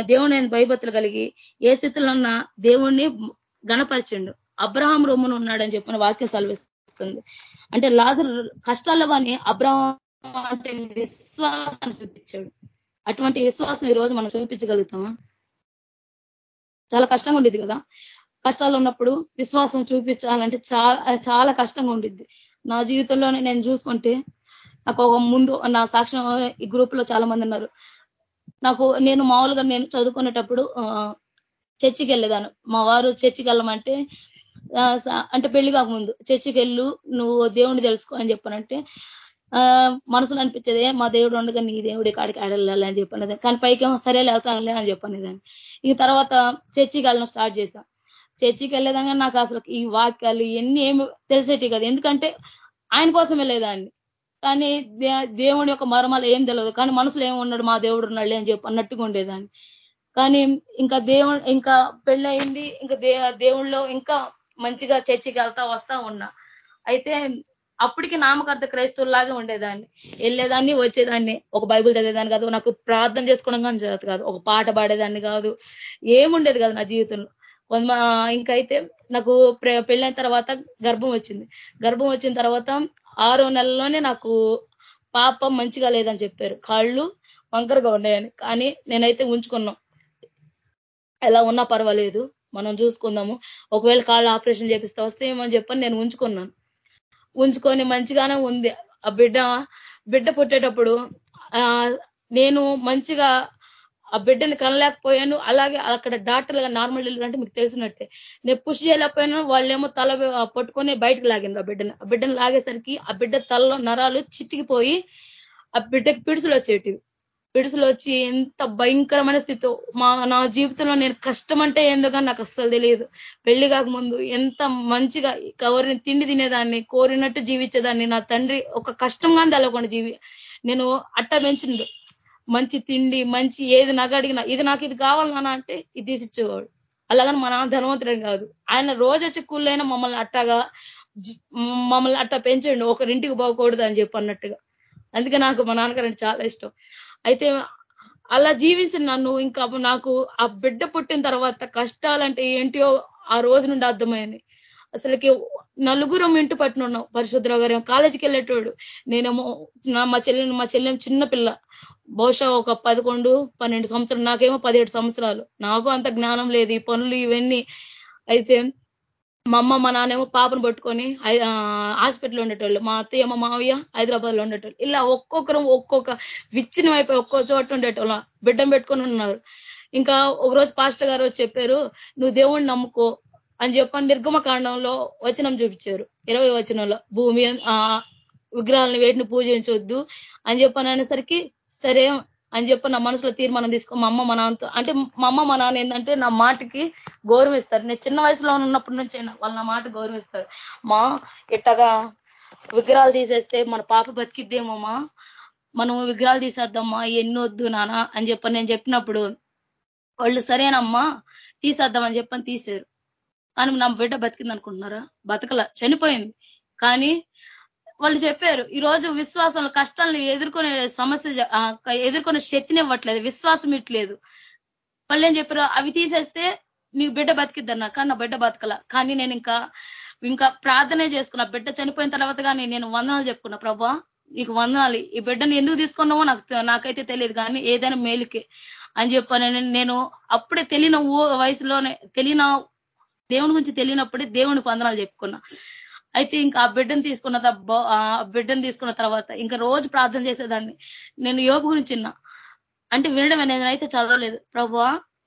దేవుని భయభత్తులు కలిగి ఏ స్థితిలో ఉన్నా దేవుణ్ణి గణపరిచిండు. అబ్రహాం రోమును ఉన్నాడని చెప్పిన వాక్యం సెలవిస్తుంది. అంటే లాజర్ కష్టాల్లో కానీ అబ్రహాం అంటే విశ్వాసాన్ని చూపించాడు. అటువంటి విశ్వాసం ఈ రోజు మనం చూపించగలుగుతామా చాలా కష్టంగా ఉండేది కదా? కష్టాలు ఉన్నప్పుడు విశ్వాసం చూపించాలంటే చాలా చాలా కష్టంగా ఉండిద్ది. నా జీవితంలోనే నేను చూసుకుంటే నాకు ఒక ముందు నా సాక్ష్యం ఈ గ్రూప్లో చాలా మంది ఉన్నారు. నాకు నేను మామూలుగా నేను చదువుకునేటప్పుడు చర్చికి వెళ్ళేదాను మా వారు చర్చికి వెళ్ళమంటే అంటే పెళ్ళి కాకముందు చర్చికి వెళ్ళు నువ్వు దేవుణ్ణి తెలుసుకో అని చెప్పానంటే మనసులో అనిపించేది మా దేవుడు ఉండగా నీ దేవుడి కాడికి ఆడలేదు అని చెప్పనేది కానీ పైకి సరే వెళ్తానులే అని చెప్పనేదాన్ని. ఇక తర్వాత చర్చికి వెళ్ళడం స్టార్ట్ చేశాను చర్చికి వెళ్ళేదాకా నాకు అసలు ఈ వాక్యాలు ఇవన్నీ ఏమి తెలిసేటి కదా. ఎందుకంటే ఆయన కోసం వెళ్ళేదాన్ని. కానీ దేవుని యొక్క మర్మాలు ఏం తెలియదు కానీ మనసులో ఏమున్నాడు మా దేవుడు ఉన్నాడు అని చెప్పి అన్నట్టుగా ఉండేదాన్ని. కానీ ఇంకా దేవుడు ఇంకా పెళ్ళయింది ఇంకా దేవుళ్ళలో ఇంకా మంచిగా చర్చికి వెళ్తా వస్తా ఉన్నా. అయితే అప్పటికి నామకర్త క్రైస్తవులాగే ఉండేదాన్ని. వెళ్ళేదాన్ని వచ్చేదాన్ని. ఒక బైబుల్ చదివేదాన్ని కాదు నాకు ప్రార్థన చేసుకోవడం కానీ జరగదు కాదు. ఒక పాట పాడేదాన్ని కాదు. ఏముండేది కాదు నా జీవితంలో. కొంత ఇంకైతే నాకు పెళ్ళైన తర్వాత గర్భం వచ్చింది. గర్భం వచ్చిన తర్వాత ఆరో నెలలోనే నాకు పాప మంచిగా లేదని చెప్పారు. కాళ్ళు వంకరగా ఉన్నాయని. కానీ నేనైతే ఉంచుకున్నాం. ఎలా ఉన్నా పర్వాలేదు. మనం చూసుకుందాము. ఒకవేళ కాళ్ళు ఆపరేషన్ చేపిస్తే వస్తే ఏమని చెప్పని నేను ఉంచుకున్నాను. ఉంచుకొని మంచిగానే ఉంది. ఆ బిడ్డ బిడ్డ పుట్టేటప్పుడు నేను మంచిగా ఆ బిడ్డని కనలేకపోయాను. అలాగే అక్కడ డాక్టర్లుగా నార్మల్ డెలివరీ అంటే మీకు తెలిసినట్టే. నేను పుష్ చేయలేకపోయాను. వాళ్ళేమో తల పట్టుకొని బయటకు లాగినారు ఆ బిడ్డని. ఆ బిడ్డను లాగేసరికి ఆ బిడ్డ తలలో నరాలు చితికిపోయి ఆ బిడ్డకి పిడుసులు వచ్చేటివి. పిడుసులు వచ్చి ఎంత భయంకరమైన స్థితి మా నా జీవితంలో నేను కష్టం అంటే ఏందో కానీ నాకు అస్సలు తెలియదు. పెళ్ళి కాకముందు ఎంత మంచిగా ఎవరిని తిండి తినేదాన్ని కోరినట్టు జీవించేదాన్ని. నా తండ్రి ఒక కష్టంగా తెలవకుండా జీవి నేను అట్ట పెంచిండు. మంచి తిండి మంచి ఏది నాకు అడిగినా ఇది నాకు ఇది కావాలి నాన్న అంటే ఇది తీసిచ్చేవాడు. అలాగని మా నాన్న ధనవంతుడని కాదు. ఆయన రోజు వచ్చి కూలైనా మమ్మల్ని అట్టగా మమ్మల్ని అట్ట పెంచండి. ఒకరింటికి పోకూడదు అని చెప్పి అన్నట్టుగా. అందుకే నాకు మా నాన్నగారంటే చాలా ఇష్టం. అయితే అలా జీవించిన నన్ను ఇంకా నాకు ఆ బిడ్డ పుట్టిన తర్వాత కష్టాలంటే ఏంటియో ఆ రోజు నుండి అర్థమైంది. అసలుకి నలుగురం ఇంటి పట్టునున్నాం పరిశుద్ధరావు గారు కాలేజీకి వెళ్ళేటోడు. నేనేమో మా చెల్లెని మా చెల్లెం చిన్న పిల్ల. బహుశా ఒక పదకొండు పన్నెండు సంవత్సరాలు నాకేమో పదిహేడు సంవత్సరాలు. నాకు అంత జ్ఞానం లేదు. ఈ పనులు ఇవన్నీ. అయితే మా అమ్మ మా నాన్నేమో పాపను పట్టుకొని హాస్పిటల్ ఉండేటోళ్ళు. మా అత్తయ్య మా మావయ్య హైదరాబాద్లో ఉండేటోళ్ళు. ఇలా ఒక్కొక్కరు ఒక్కొక్క విచ్చినం అయిపోయి ఒక్కో చోట ఉండేటోళ్ళ. బిడ్డం పెట్టుకొని ఉన్నారు. ఇంకా ఒకరోజు పాస్టర్ గారు చెప్పారు నువ్వు దేవుణ్ణి నమ్ముకో అని చెప్పని నిర్గమ కాండంలో వచనం చూపించారు. ఇరవై వచనంలో భూమి విగ్రహాలను వేటిని పూజించొద్దు అని చెప్పని అనేసరికి సరే అని చెప్పి నా మనసులో తీర్మానం తీసుకో మా అమ్మ మా నాన్నతో అంటే మా అమ్మ మా నాన్న ఏంటంటే నా మాటకి గౌరవిస్తారు. నేను చిన్న వయసులో ఉన్నప్పటి నుంచి వాళ్ళు నా మాట గౌరవిస్తారు. మా ఎట్టగా విగ్రహాలు తీసేస్తే మన పాప బతికిద్దేమమ్మా మనం విగ్రహాలు తీసేద్దామా? ఎన్నొద్దు నానా అని చెప్పని నేను చెప్పినప్పుడు వాళ్ళు సరేనమ్మా తీసేద్దామని చెప్పని తీసారు కానీ నా బిడ్డ బతికింది అనుకుంటున్నారా బతకల. చనిపోయింది. కానీ వాళ్ళు చెప్పారు ఈ రోజు విశ్వాసం కష్టాలను ఎదుర్కొనే సమస్య ఎదుర్కొనే శక్తిని ఇవ్వట్లేదు విశ్వాసం ఇట్లేదు. వాళ్ళు ఏం చెప్పారు అవి తీసేస్తే నీకు బిడ్డ బతికిద్దన్నా కానీ నా బిడ్డ బతకల. కానీ నేను ఇంకా ఇంకా ప్రార్థనే చేసుకున్నా. బిడ్డ చనిపోయిన తర్వాత కానీ నేను వందనాలు చెప్పుకున్నా ప్రభా నీకు వందనాలు. ఈ బిడ్డను ఎందుకు తీసుకున్నావో నాకు నాకైతే తెలియదు కానీ ఏదైనా మేలుకే. అని చెప్పాను. నేను అప్పుడే తెలియని వయసులోనే తెలియన దేవుని గురించి తెలియనప్పుడే దేవునికి వందనాలు చెప్పుకున్నా. అయితే ఇంకా ఆ బిడ్డను తీసుకున్న ఆ బిడ్డను తీసుకున్న తర్వాత ఇంకా రోజు ప్రార్థన చేసేదాన్ని. నేను యోపు గురించి అంటే వినడం అనేది అయితే చదవలేదు. ప్రభు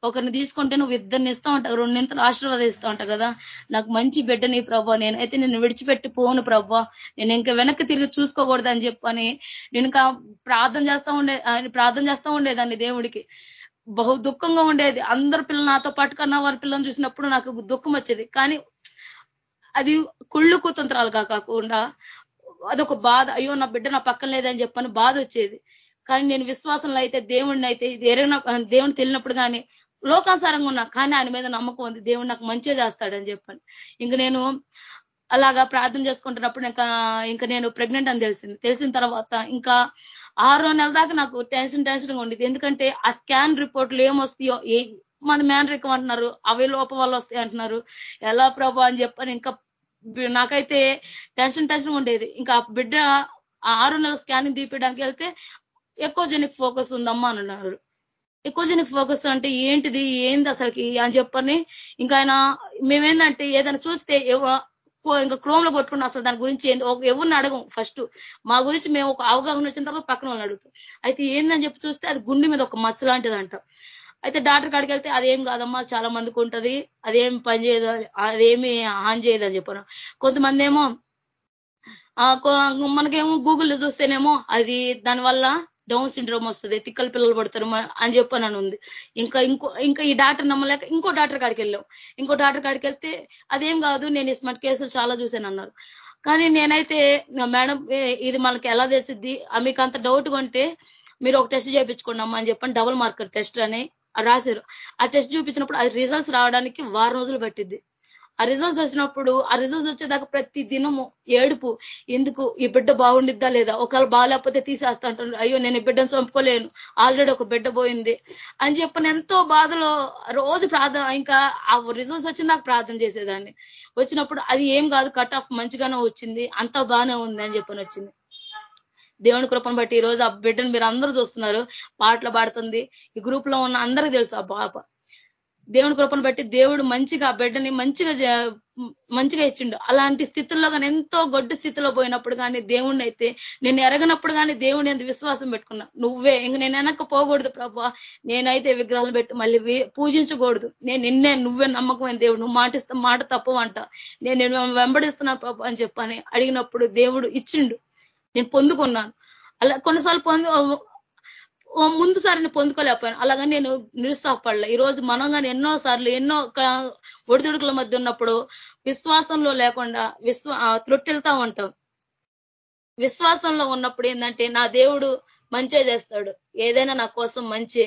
ఒకరిని తీసుకుంటే నువ్వు ఇద్దరిని ఇస్తా ఉంటావు రెండింతలు ఆశీర్వాదిస్తూ ఉంటావు కదా. నాకు మంచి బిడ్డని ప్రభా నేనైతే నేను విడిచిపెట్టి పోను ప్రభా. నేను ఇంకా వెనక్కి తిరిగి చూసుకోకూడదు అని చెప్పని నేను ఇంకా ప్రార్థన చేస్తూ ఉండే ప్రార్థన చేస్తూ ఉండేదాన్ని దేవుడికి. బహు దుఃఖంగా ఉండేది. అందరు పిల్లలు నాతో పాటు కన్నా వారి పిల్లలను చూసినప్పుడు నాకు దుఃఖం వచ్చేది. కానీ అది కుళ్ళు కుతంత్రాలు కాకుండా అదొక బాధ. అయ్యో నా బిడ్డ నా పక్కన లేదని చెప్పని బాధ వచ్చేది. కానీ నేను విశ్వాసంలో అయితే దేవుడిని అయితే ఎరగిన దేవుని తెలియనప్పుడు కానీ లోకాసారంగా ఉన్నా కానీ ఆయన మీద నమ్మకం ఉంది. దేవుడు నాకు మంచిగా చేస్తాడని చెప్పాను. ఇంక నేను అలాగా ప్రార్థన చేసుకుంటున్నప్పుడు ఇంకా ఇంకా నేను ప్రెగ్నెంట్ అని తెలిసింది. తెలిసిన తర్వాత ఇంకా ఆరో నెలల దాకా నాకు టెన్షన్ టెన్షన్గా ఉండేది. ఎందుకంటే ఆ స్కాన్ రిపోర్ట్లు ఏమొస్తాయో ఏ మన రికం అంటున్నారు? అవి లోపం వల్ల వస్తాయి అంటున్నారు. ఎలా ప్రభావం అని చెప్పని ఇంకా నాకైతే టెన్షన్ టెన్షన్ ఉండేది. ఇంకా బిడ్డ ఆరు నెలల స్కానింగ్ తీపడానికి వెళ్తే ఎకోజెనిక్ ఫోకస్ ఉందమ్మా అని అన్నారు. ఎకోజెనిక్ ఫోకస్ అంటే ఏంటిది? ఏంది అసలుకి? అని చెప్పని ఇంకా ఆయన మేమేందంటే ఏదైనా చూస్తే ఇంకా క్రోమ్లో కొట్టుకున్న అసలు దాని గురించి ఎవరిని అడగం ఫస్ట్. మా గురించి మేము ఒక అవగాహన వచ్చిన తర్వాత పక్కన వాళ్ళని అడుగుతాం. అయితే ఏందని చెప్పి చూస్తే అది గుండె మీద ఒక మచ్చ లాంటిదంట. అయితే డాక్టర్ కాడికి వెళ్తే అదేం కాదమ్మా చాలా మందికి ఉంటది అదేం పని చేయదు అదేమి హాన్ చేయదు అని చెప్పాను కొంతమంది ఏమో మనకేమో గూగుల్లో చూస్తేనేమో అది దానివల్ల డౌన్ సిండ్రోమ్ వస్తుంది తిక్కల పిల్లలు పడతారు అని చెప్పని ఉంది. ఇంకా ఇంకో ఇంకా ఈ డాక్టర్ నమ్మలేక ఇంకో డాక్టర్ కాడికి వెళ్ళాం. ఇంకో డాక్టర్ కాడికి వెళ్తే అదేం కాదు నేను స్మార్ట్ కేసులు చాలా చూశాను అన్నారు. కానీ నేనైతే మేడం ఇది మనకి ఎలా తెలిసిద్ది? మీకు అంత డౌట్ కొంటే మీరు ఒక టెస్ట్ చేయించుకోండి అమ్మా అని చెప్పని డబుల్ మార్కర్ టెస్ట్ అని రాశారు. ఆ టెస్ట్ చూపించినప్పుడు అది రిజల్ట్స్ రావడానికి వారం రోజులు పట్టిద్ది. ఆ రిజల్ట్స్ వచ్చినప్పుడు ఆ రిజల్ట్స్ వచ్చేదాకా ప్రతి దినము ఏడుపు. ఎందుకు? ఈ బిడ్డ బాగుండిద్దా లేదా? ఒకవేళ బాగాలేకపోతే తీసేస్తా అంటారు. అయ్యో నేను ఈ బిడ్డను చంపుకోలేను. ఆల్రెడీ ఒక బిడ్డ పోయింది. అని చెప్పని ఎంతో బాధలో రోజు ప్రార్థన ఇంకా ఆ రిజల్ట్స్ వచ్చి నాకు ప్రార్థన చేసేదాన్ని. వచ్చినప్పుడు అది ఏం కాదు కట్ ఆఫ్ మంచిగానే వచ్చింది అంతా బాగానే ఉంది అని చెప్పని వచ్చింది. దేవుని కృపను బట్టి ఈ రోజు ఆ బిడ్డను మీరు అందరూ చూస్తున్నారు. పాటలు పాడుతుంది. ఈ గ్రూప్లో ఉన్న అందరికీ తెలుసు ఆ పాప. దేవుని కృపను బట్టి దేవుడు మంచిగా ఆ బిడ్డని మంచిగా మంచిగా ఇచ్చిండు. అలాంటి స్థితుల్లో కానీ ఎంతో గొడ్డు స్థితిలో పోయినప్పుడు కానీ దేవుణ్ణి అయితే నేను ఎరగనప్పుడు కానీ దేవుని ఎంత విశ్వాసం పెట్టుకున్నా. నువ్వే ఇంక నేను వెనక్కి పోకూడదు ప్రభా. నేనైతే విగ్రహాలు పెట్టి మళ్ళీ పూజించకూడదు. నేను నిన్నే నువ్వే నమ్మకమైన దేవుడు. నువ్వు మాటిస్తా మాట తప్పవంట అంట. నేను వెంబడిస్తున్నా ప్రభా అని చెప్పని అడిగినప్పుడు దేవుడు ఇచ్చిండు. నేను పొందుకున్నాను. అలా కొన్నిసార్లు పొందు ముందు సారిని పొందుకోలేకపోయాను. అలాగని నేను నిరుత్సాహపడలే. ఈరోజు మనం కానీ ఎన్నో సార్లు ఎన్నో ఒడిదుడుకుల మధ్య ఉన్నప్పుడు విశ్వాసంలో లేకుండా విశ్వ త్రొట్టెళ్తా ఉంటాం. విశ్వాసంలో ఉన్నప్పుడు ఏంటంటే నా దేవుడు మంచే చేస్తాడు. ఏదైనా నా కోసం మంచి.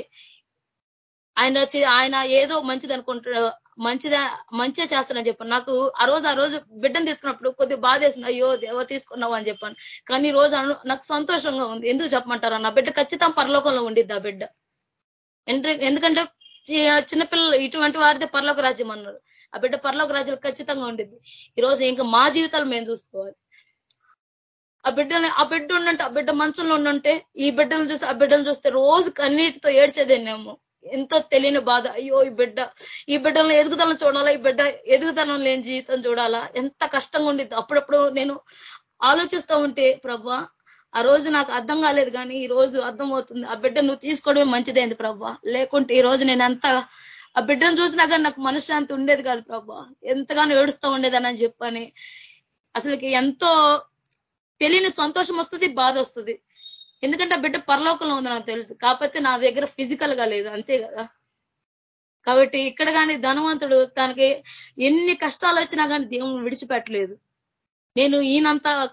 ఆయన వచ్చి ఆయన ఏదో మంచిది అనుకుంటాడు మంచిదా మంచిగా చేస్తానని చెప్పాను. నాకు ఆ రోజు ఆ రోజు బిడ్డను తీసుకున్నప్పుడు కొద్దిగా బాధ అయ్యో దేవ తీసుకున్నావు అని చెప్పాను. కానీ ఈ రోజు నాకు సంతోషంగా ఉంది. ఎందుకు చెప్పమంటారా? నా బిడ్డ ఖచ్చితంగా పరలోకంలో ఉండిద్ది ఆ బిడ్డ. ఎందుకంటే చిన్నపిల్లలు ఇటువంటి వారిదే పరలోక రాజ్యం అన్నారు. ఆ బిడ్డ పరలోక రాజ్యాలు ఖచ్చితంగా ఉండిద్ది. ఈరోజు ఇంకా మా జీవితాలు మేము చూసుకోవాలి. ఆ బిడ్డని ఆ బిడ్డ ఉండంటే ఆ బిడ్డ మంచంలో ఉండుంటే ఈ బిడ్డను చూస్తే ఆ బిడ్డను చూస్తే రోజు కన్నీటితో ఏడ్చేదేనేమో. ఎంతో తెలియని బాధ. అయ్యో ఈ బిడ్డ ఈ బిడ్డలను ఎదుగుదలను చూడాలా? ఈ బిడ్డ ఎదుగుదలం లేని జీవితం చూడాలా? ఎంత కష్టంగా ఉండేది అప్పుడప్పుడు నేను ఆలోచిస్తూ ఉంటే ప్రభా ఆ రోజు నాకు అర్థం కాలేదు కానీ ఈ రోజు అర్థం అవుతుంది ఆ బిడ్డ నువ్వు తీసుకోవడమే మంచిదైంది ప్రభా. లేకుంటే ఈ రోజు నేను ఎంత ఆ బిడ్డను చూసినా కానీ నాకు మనశ్శాంతి ఉండేది కాదు ప్రభా. ఎంతగానో ఏడుస్తూ ఉండేదని చెప్పని. అసలుకి ఎంతో తెలియని సంతోషం వస్తుంది బాధ వస్తుంది. ఎందుకంటే ఆ బిడ్డ పరలోకంలో ఉంది నాకు తెలుసు. కాకపోతే నా దగ్గర ఫిజికల్గా లేదు. అంతే కదా? కాబట్టి ఇక్కడ కానీ ధనవంతుడు తనకి ఎన్ని కష్టాలు వచ్చినా కానీ దేవుని విడిచిపెట్టలేదు. నేను ఈయనంత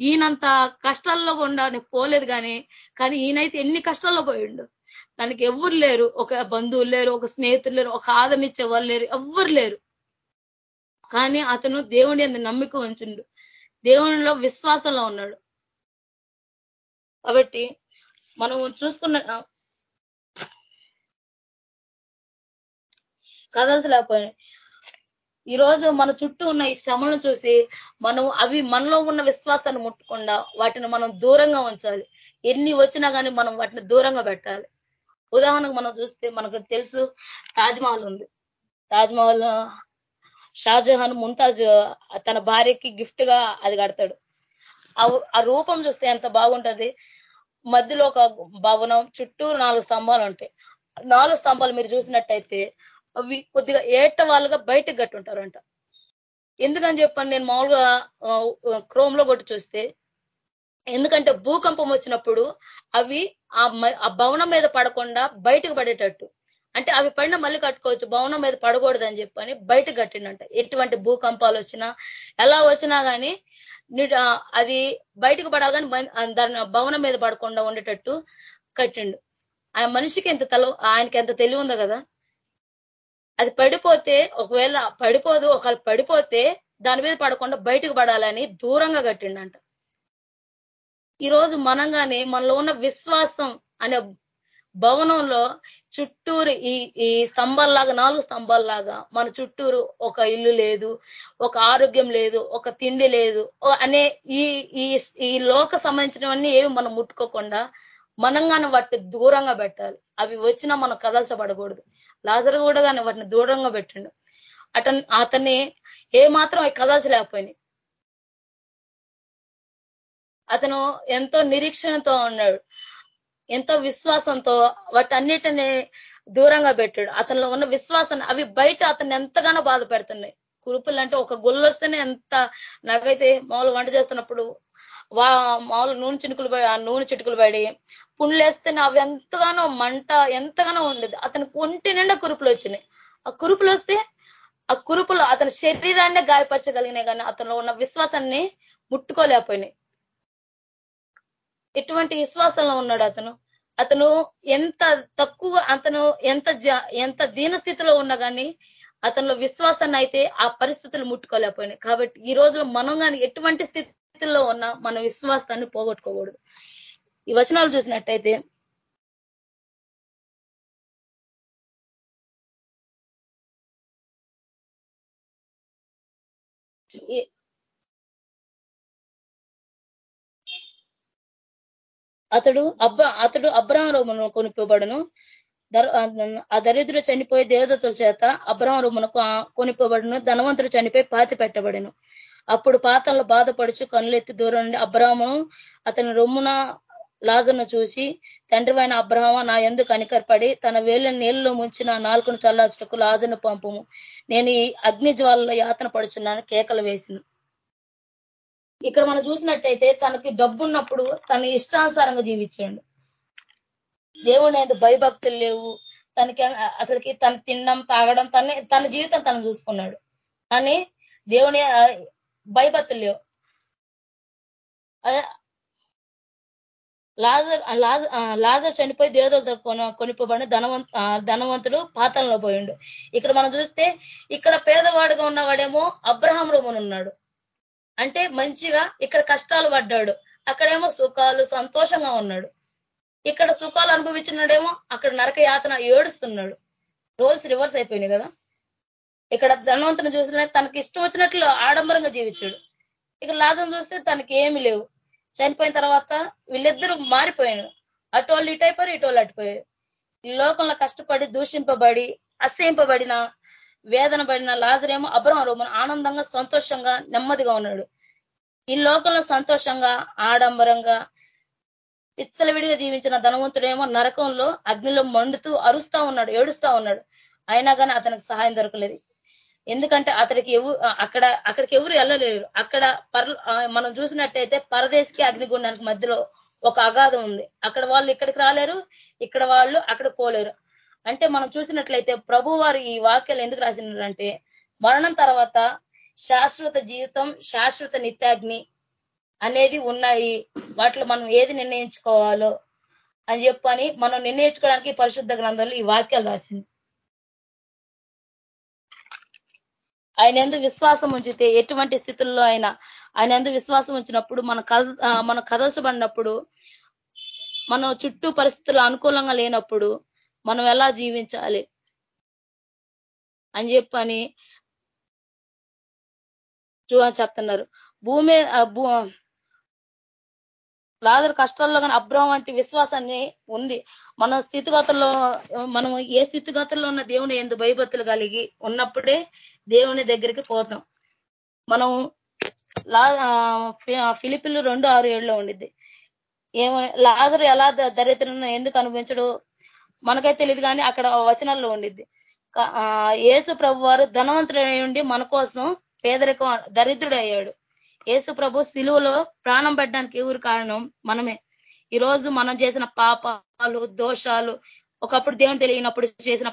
ఈయనంత కష్టాల్లో గుండా పోలేదు కానీ కానీ ఈయనైతే ఎన్ని కష్టాల్లో పోయిండు? తనకి ఎవరు లేరు. ఒక బంధువులు లేరు ఒక స్నేహితులు లేరు ఒక ఆదరణిచ్చే వాళ్ళు లేరు ఎవ్వరు లేరు. కానీ అతను దేవుని అంత నమ్మిక ఉంచుండు. దేవునిలో విశ్వాసంలో ఉన్నాడు. కాబట్టి మనం చూసుకున్న కదల్చలేకపోయినాయి ఈరోజు మన చుట్టూ ఉన్న ఈ శ్రమలను చూసి మనం అవి మనలో ఉన్న విశ్వాసాన్ని ముట్టకుండా వాటిని మనం దూరంగా ఉంచాలి. ఎన్ని వచ్చినా కానీ మనం వాటిని దూరంగా పెట్టాలి. ఉదాహరణకు మనం చూస్తే మనకు తెలుసు తాజ్మహల్ ఉంది. తాజ్మహల్ షాజహాన్ ముంతాజ్ తన భార్యకి గిఫ్ట్గా అది కడతాడు. ఆ రూపం చూస్తే ఎంత బాగుంటది. మధ్యలో ఒక భవనం చుట్టూ నాలుగు స్తంభాలు ఉంటాయి. నాలుగు స్తంభాలు మీరు చూసినట్టయితే అవి కొద్దిగా ఏట వాళ్ళుగా బయటకు గట్టుంటారంట ఎందుకని చెప్పండి నేను మామూలుగా క్రోమ్లో కొట్టి చూస్తే ఎందుకంటే భూకంపం వచ్చినప్పుడు అవి ఆ భవనం మీద పడకుండా బయటకు పడేటట్టు. అంటే అవి పడిన మళ్ళీ కట్టుకోవచ్చు. భవనం మీద పడకూడదని చెప్పని బయట కట్టిండంట. ఎటువంటి భూకంపాలు వచ్చినా ఎలా వచ్చినా కానీ అది బయటకు పడాలి కానీ దాని భవనం మీద పడకుండా ఉండేటట్టు కట్టిండు. ఆ మనిషికి ఎంత తల ఆయనకి ఎంత తెలివి ఉందో కదా. అది పడిపోతే ఒకవేళ పడిపోదు ఒకవేళ పడిపోతే దాని మీద పడకుండా బయటకు పడాలని దూరంగా కట్టిండంట. ఈరోజు మనంగానే మనలో ఉన్న విశ్వాసం అనే భవనంలో చుట్టూరు ఈ ఈ స్తంభాల్లాగా నాలుగు స్తంభాల్లాగా మన చుట్టూరు ఒక ఇల్లు లేదు ఒక ఆరోగ్యం లేదు ఒక తిండి లేదు అనే ఈ ఈ లోక సంబంధించినవన్నీ ఏమి మనం ముట్టుకోకుండా మనంగానే వాటిని దూరంగా పెట్టాలి. అవి వచ్చినా మనం కదల్చబడకూడదు. లాజర్ కూడా కానీ వాటిని దూరంగా పెట్టిండు. అట అతన్ని ఏ మాత్రం అవి కదల్చలేకపోయినాయి. అతను ఎంతో నిరీక్షణతో ఉన్నాడు. ఎంతో విశ్వాసంతో వాటన్నిటిని దూరంగా పెట్టాడు. అతనిలో ఉన్న విశ్వాసాన్ని అవి బయట అతన్ని ఎంతగానో బాధ పెడుతున్నాయి. కురుపులు అంటే ఒక గుళ్ళు వస్తేనే ఎంత నాకైతే మామూలు వంట చేస్తున్నప్పుడు వా మామూలు నూనె చినుకులు నూనె చిటుకులు పడి పుండ్లేస్తేనే అవి ఎంతగానో మంట ఎంతగానో ఉండేది. అతని ఒంటి నిండా కురుపులు వచ్చినాయి. ఆ కురుపులు వస్తే ఆ కురుపులు అతని శరీరాన్నే గాయపరచగలిగినాయి కానీ అతనిలో ఉన్న విశ్వాసాన్ని ముట్టుకోలేకపోయినాయి. ఎటువంటి విశ్వాసంలో ఉన్నాడు అతను? అతను ఎంత తక్కువ అతను ఎంత ఎంత దీన స్థితిలో ఉన్నా కానీ అతనిలో విశ్వాసాన్ని అయితే ఆ పరిస్థితులు ముట్టుకోలేకపోయినాయి. కాబట్టి ఈ రోజులో మనం కానీ ఎటువంటి స్థితిలో ఉన్నా మన విశ్వాసాన్ని పోగొట్టుకోకూడదు. ఈ వచనాలు చూసినట్టయితే అతడు అబ్బ అతడు అబ్రహం కొనిపోబడను. ఆ దరిద్రుడు చనిపోయి దేవదతుల చేత అబ్రహం రొమ్మునకు కొనిపోబడును. ధనవంతుడు చనిపోయి పాతి పెట్టబడను. అప్పుడు పాతంలో బాధపడుచు కనులెత్తి దూరం నుండి అబ్రహము అతని రొమ్మున లాజను చూసి తండ్రివైన అబ్రహమ నా ఎందుకు కనికరపడి తన వేళ్ళ నీళ్ళలో ముంచిన నాలుగును చల్లార్చుటకు లాజను పంపము. నేను ఈ అగ్ని జ్వాలలో యాతన పడుచున్నాను కేకలు వేసింది ఇక్కడ మనం చూసినట్టయితే తనకి డబ్బున్నప్పుడు తన ఇష్టానుసారంగా జీవించండు. దేవుని అయితే భయభక్తులు లేవు. తనకి అసలుకి తను తినడం తాగడం తన తన జీవితం తను చూసుకున్నాడు. కానీ దేవుని భయభక్తులు లేవు. లాజర్ లాజర్ చనిపోయి దేవతలతో కొనిపోబడి ధనవంత ధనవంతుడు పాతంలో పోయిండు. ఇక్కడ మనం చూస్తే ఇక్కడ పేదవాడుగా ఉన్నవాడేమో అబ్రహాం ఉన్నాడు. అంటే మంచిగా ఇక్కడ కష్టాలు పడ్డాడు. అక్కడేమో సుఖాలు సంతోషంగా ఉన్నాడు. ఇక్కడ సుఖాలు అనుభవించినాడేమో అక్కడ నరక యాతన ఏడుస్తున్నాడు. రోల్స్ రివర్స్ అయిపోయినాయి కదా. ఇక్కడ ధనవంతుని చూసిన తనకి ఇష్టం వచ్చినట్లు ఆడంబరంగా జీవించాడు. ఇక్కడ లాజం చూస్తే తనకి ఏమి లేవు. చనిపోయిన తర్వాత వీళ్ళిద్దరూ మారిపోయాడు అటోళ్ళు ఇటైపోయారు ఇటోళ్ళు అటుపోయారు. ఈ లోకంలో కష్టపడి దూషింపబడి అసహింపబడిన వేదన పడిన లాజరేమో అబ్రహం ఆనందంగా సంతోషంగా నెమ్మదిగా ఉన్నాడు. ఈ లోకంలో సంతోషంగా ఆడంబరంగా విడిగా జీవించిన ధనవంతుడేమో నరకంలో అగ్నిలో మండుతూ అరుస్తా ఉన్నాడు ఏడుస్తా ఉన్నాడు. అయినా కానీ అతనికి సహాయం దొరకలేదు. ఎందుకంటే అతడికి ఎవరు అక్కడ అక్కడికి ఎవరు వెళ్ళలేరు. అక్కడ పర్ మనం చూసినట్టయితే పరదేశికి అగ్నిగుండానికి మధ్యలో ఒక అగాధం ఉంది. అక్కడ వాళ్ళు ఇక్కడికి రాలేరు ఇక్కడ వాళ్ళు అక్కడ పోలేరు. అంటే మనం చూసినట్లయితే ప్రభు వారు ఈ వాక్యాలు ఎందుకు రాసినారంటే మరణం తర్వాత శాశ్వత జీవితం శాశ్వత నిత్యాగ్ని అనేది ఉన్నాయి. వాటిలో మనం ఏది నిర్ణయించుకోవాలో అని చెప్పని మనం నిర్ణయించుకోవడానికి పరిశుద్ధ గ్రంథంలో ఈ వాక్యాలు రాసింది. ఆయన ఎందు విశ్వాసం ఉంచితే ఎటువంటి స్థితుల్లో అయినా ఆయన ఎందు విశ్వాసం ఉంచినప్పుడు మన కద మనం కదల్చబడినప్పుడు మనం చుట్టూ పరిస్థితులు అనుకూలంగా లేనప్పుడు మనం ఎలా జీవించాలి అని చెప్పని చెప్తున్నారు. భూమి లాదర్ కష్టాల్లో కానీ అబ్రహం వంటి విశ్వాసాన్ని ఉంది. మన స్థితిగతుల్లో మనం ఏ స్థితిగతుల్లో ఉన్న దేవుని ఎందు భయభత్తులు కలిగి ఉన్నప్పుడే దేవుని దగ్గరికి పోతాం. మనం లా ఫిలిపిన్లు రెండు ఆరు ఏడులో ఉండిద్ది. ఏమో లాజరు ఎలా దరిద్రం ఎందుకు అనుభవించడు? మనకైతే తెలియదు కానీ అక్కడ వచనాల్లో ఉండిద్ది. యేసు ప్రభు వారు ధనవంతుడై ఉండి మన కోసం పేదరికం దరిద్రుడు అయ్యాడు యేసు ప్రభు సిలువలో ప్రాణం పెట్టడానికి ఎవరు కారణం? మనమే. ఈరోజు మనం చేసిన పాపాలు దోషాలు ఒకప్పుడు దేవుని తెలియనప్పుడు చేసిన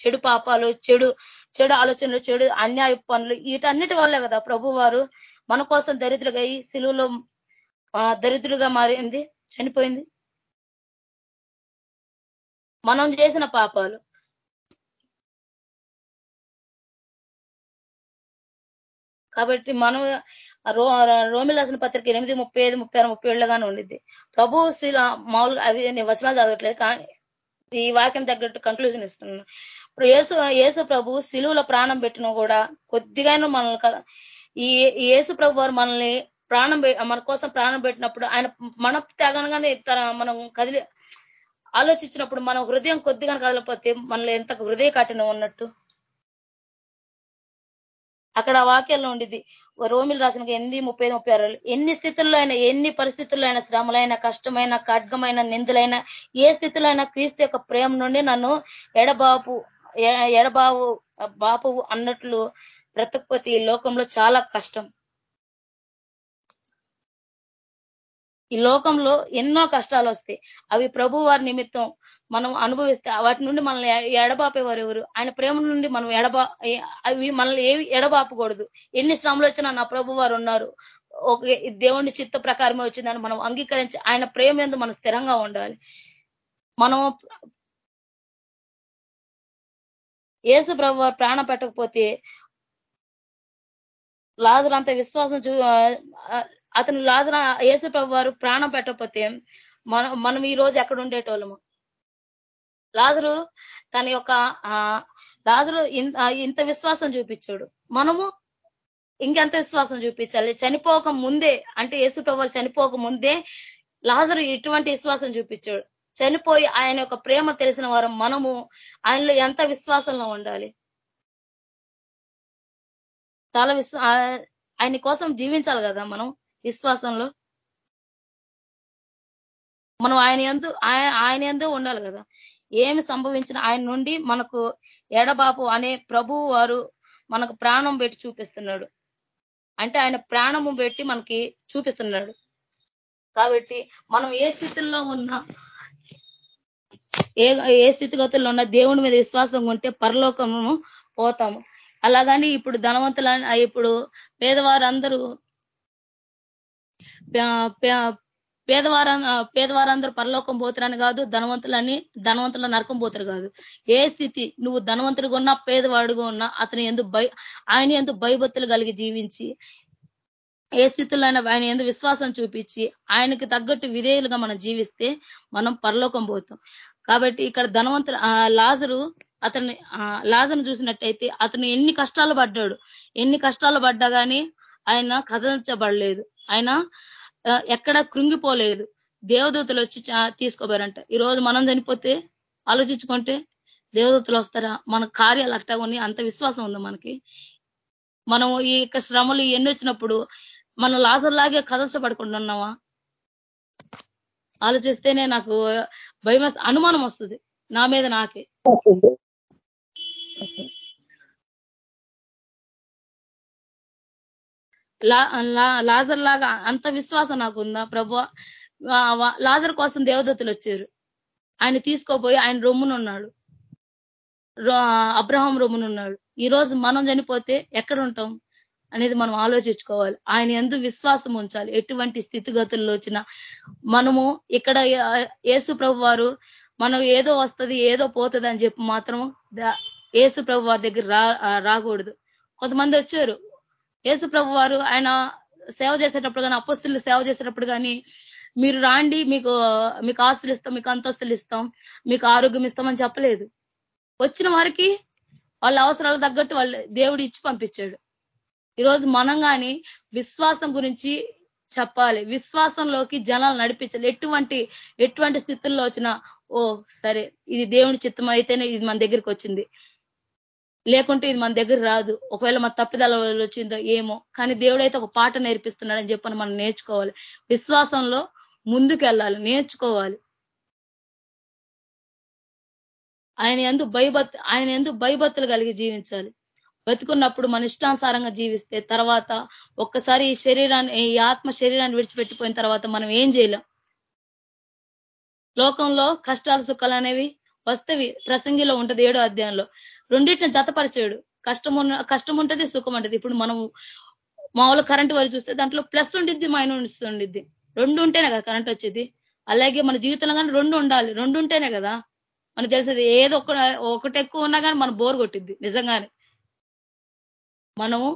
చెడు పాపాలు చెడు చెడు ఆలోచనలు చెడు అన్యాయ పనులు వీటన్నిటి వల్లే కదా ప్రభు వారు మన కోసం దరిద్రుగా అయ్యి సిలువలో దరిద్రుగా మారింది చనిపోయింది. మనం చేసిన పాపాలు. కాబట్టి మనం రో రోమిల్ రాసిన పత్రిక ఎనిమిది ముప్పై ఐదు ముప్పై ఆరు ముప్పై ఏళ్ళగానే ఉండిద్ది. ప్రభు మామూలుగా అవి నేను వచనాలు చదవట్లేదు కానీ ఈ వాక్యం తగ్గట్టు కంక్లూజన్ ఇస్తున్నాను. ఇప్పుడు యేసు యేసు ప్రభు శిలువుల ప్రాణం పెట్టిన కూడా కొద్దిగానే మనల్ని ఈ యేసు ప్రభు వారు మనల్ని ప్రాణం మన కోసం ప్రాణం పెట్టినప్పుడు ఆయన మన త్యాగంగానే మనం కదిలి ఆలోచించినప్పుడు మనం హృదయం కొద్దిగా కదలపోతే మనలో ఎంత హృదయ కఠినం ఉన్నట్టు? అక్కడ వాక్యాల్లో ఉండిద్ది. రోమిలు రాసిన ఎనిమిది ముప్పై ముప్పై ఆరు ఎన్ని స్థితుల్లో అయినా ఎన్ని పరిస్థితుల్లో అయినా శ్రమలైన కష్టమైన ఖడ్గమైన నిందులైన ఏ స్థితిలో అయినా క్రీస్తు యొక్క ప్రేమ నుండి నన్ను ఎడబాపు ఎడబావు బాపు అన్నట్లు బ్రతకపోతే ఈ లోకంలో చాలా కష్టం. ఈ లోకంలో ఎన్నో కష్టాలు వస్తాయి. అవి ప్రభు వారి నిమిత్తం మనం అనుభవిస్తే వాటి నుండి మనల్ని ఎడబాపేవారు ఎవరు? ఆయన ప్రేమ నుండి మనం ఎడబా అవి మనల్ని ఏవి ఎడబాపకూడదు. ఎన్ని శ్రమలు వచ్చినా నా ప్రభు వారు ఉన్నారు. ఒక దేవుని చిత్త ప్రకారమే వచ్చిందని మనం అంగీకరించి ఆయన ప్రేమ ఎందు మనం స్థిరంగా ఉండాలి. మనం ఏసు ప్రభు వారు ప్రాణం పెట్టకపోతే లాజర్ విశ్వాసం చూ అతను లాజన యేసు ప్రభు వారు ప్రాణం పెట్టకపోతే మనం మనం ఈ రోజు ఎక్కడ ఉండేటోళ్ళము? లాజరు తన యొక్క లాజరు ఇంత విశ్వాసం చూపించాడు. మనము ఇంకెంత విశ్వాసం చూపించాలి? చనిపోక ముందే అంటే యేసు ప్రభు చనిపోక ముందే లాజరు ఇటువంటి విశ్వాసం చూపించాడు. చనిపోయి ఆయన యొక్క ప్రేమ తెలిసిన వారు మనము ఆయనలో ఎంత విశ్వాసంలో ఉండాలి? చాలా విశ్వ ఆయన కోసం జీవించాలి కదా మనం? విశ్వాసంలో మనం ఆయన ఎందు ఆయన ఎందు ఉండాలి కదా. ఏమి సంభవించిన ఆయన నుండి మనకు ఎడబాపు అనే ప్రభువు వారు మనకు ప్రాణం పెట్టి చూపిస్తున్నాడు. అంటే ఆయన ప్రాణము పెట్టి మనకి చూపిస్తున్నాడు. కాబట్టి మనం ఏ స్థితిలో ఉన్నా ఏ ఏ స్థితిగతుల్లో ఉన్న దేవుని మీద విశ్వాసం ఉంటే పరలోకము పోతాము. అలాగని ఇప్పుడు ధనవంతుల ఇప్పుడు పేదవారు అందరూ పేదవారం పేదవారందరూ పరలోకం పోతారని కాదు ధనవంతులని ధనవంతుల నరకం పోతారు కాదు. ఏ స్థితి నువ్వు ధనవంతుడిగా ఉన్నా పేదవాడుగా ఉన్నా అతను ఎందు భయ ఆయన ఎందు భయభత్తులు కలిగి జీవించి ఏ స్థితిలో అయినా ఆయన ఎందు విశ్వాసం చూపించి ఆయనకి తగ్గట్టు విధేయులుగా మనం జీవిస్తే మనం పరలోకం పోతాం. కాబట్టి ఇక్కడ ధనవంతుడు లాజరు అతన్ని లాజను చూసినట్టయితే అతను ఎన్ని కష్టాలు పడ్డాడు. ఎన్ని కష్టాలు పడ్డా కానీ ఆయన కదలించబడలేదు. ఆయన ఎక్కడ కృంగిపోలేదు. దేవదూతలు వచ్చి తీసుకోబారంట ఈరోజు మనం చనిపోతే ఆలోచించుకుంటే దేవదూతలు వస్తారా? మన కార్యాలు అట్టా కొని అంత విశ్వాసం ఉంది మనకి. మనము ఈ యొక్క శ్రమలు ఎన్ని వచ్చినప్పుడు మనం లాజర్లాగే కదల్చబడుకుంటున్నావా ఆలోచిస్తేనే నాకు భయం అనుమానం వస్తుంది. నా మీద నాకే. లాజర్ లాగా అంత విశ్వాసం నాకుందా? ప్రభు లాజర్ కోసం దేవదత్తులు వచ్చారు. ఆయన తీసుకోపోయి ఆయన రొమ్మునున్నాడు. అబ్రహం రొమ్మునున్నాడు. ఈ రోజు మనం చనిపోతే ఎక్కడ ఉంటాం అనేది మనం ఆలోచించుకోవాలి. ఆయన ఎందు విశ్వాసం ఉంచాలి. ఎటువంటి స్థితిగతుల్లో వచ్చిన మనము ఇక్కడ యేసు ప్రభు వారు మనం ఏదో వస్తుంది ఏదో పోతుంది అని చెప్పి మాత్రం యేసు ప్రభు వారి దగ్గర రాకూడదు. కొంతమంది వచ్చారు. యేసు ప్రభు వారు ఆయన సేవ చేసేటప్పుడు కానీ అపస్తులు సేవ చేసేటప్పుడు కానీ మీరు రాండి మీకు మీకు ఆస్తులు ఇస్తాం మీకు అంతస్తులు ఇస్తాం మీకు ఆరోగ్యం ఇస్తామని చెప్పలేదు. వచ్చిన వారికి వాళ్ళ అవసరాలు తగ్గట్టు వాళ్ళు దేవుడు ఇచ్చి పంపించాడు. ఈరోజు మనం కానీ విశ్వాసం గురించి చెప్పాలి. విశ్వాసంలోకి జనాలు నడిపించాలి. ఎటువంటి ఎటువంటి స్థితుల్లో వచ్చినా ఓ సరే ఇది దేవుని చిత్తం అయితేనే ఇది మన దగ్గరికి వచ్చింది. లేకుంటే ఇది మన దగ్గర రాదు. ఒకవేళ మన తప్పిదల వచ్చిందో ఏమో. కానీ దేవుడైతే ఒక పాట నేర్పిస్తున్నాడని చెప్పని మనం నేర్చుకోవాలి. విశ్వాసంలో ముందుకు వెళ్ళాలి నేర్చుకోవాలి. ఆయన ఎందు భయభత్ ఆయన ఎందు భయభత్తులు కలిగి జీవించాలి. బతుకున్నప్పుడు మన ఇష్టానుసారంగా జీవిస్తే తర్వాత ఒక్కసారి ఈ శరీరాన్ని ఈ ఆత్మ శరీరాన్ని విడిచిపెట్టిపోయిన తర్వాత మనం ఏం చేయలేం. లోకంలో కష్టాలు సుఖాలు అనేవి వస్తవి ప్రసంగిలో ఉంటది ఏడో అధ్యాయంలో. రెండింటిని జతపరిచాడు. కష్టం కష్టం ఉంటుంది సుఖం ఉంటుంది. ఇప్పుడు మనం మామూలు కరెంట్ వరకు చూస్తే దాంట్లో ప్లస్ ఉండిద్ది మైనస్ ఉండిద్ది. రెండు ఉంటేనే కదా కరెంట్ వచ్చేది. అలాగే మన జీవితంలో కానీ రెండు ఉండాలి. రెండు ఉంటేనే కదా మనకు తెలిసేది. ఏదో ఒక ఒకటి ఎక్కువ ఉన్నా కానీ మనం బోర్ కొట్టిద్ది నిజంగానే. మనము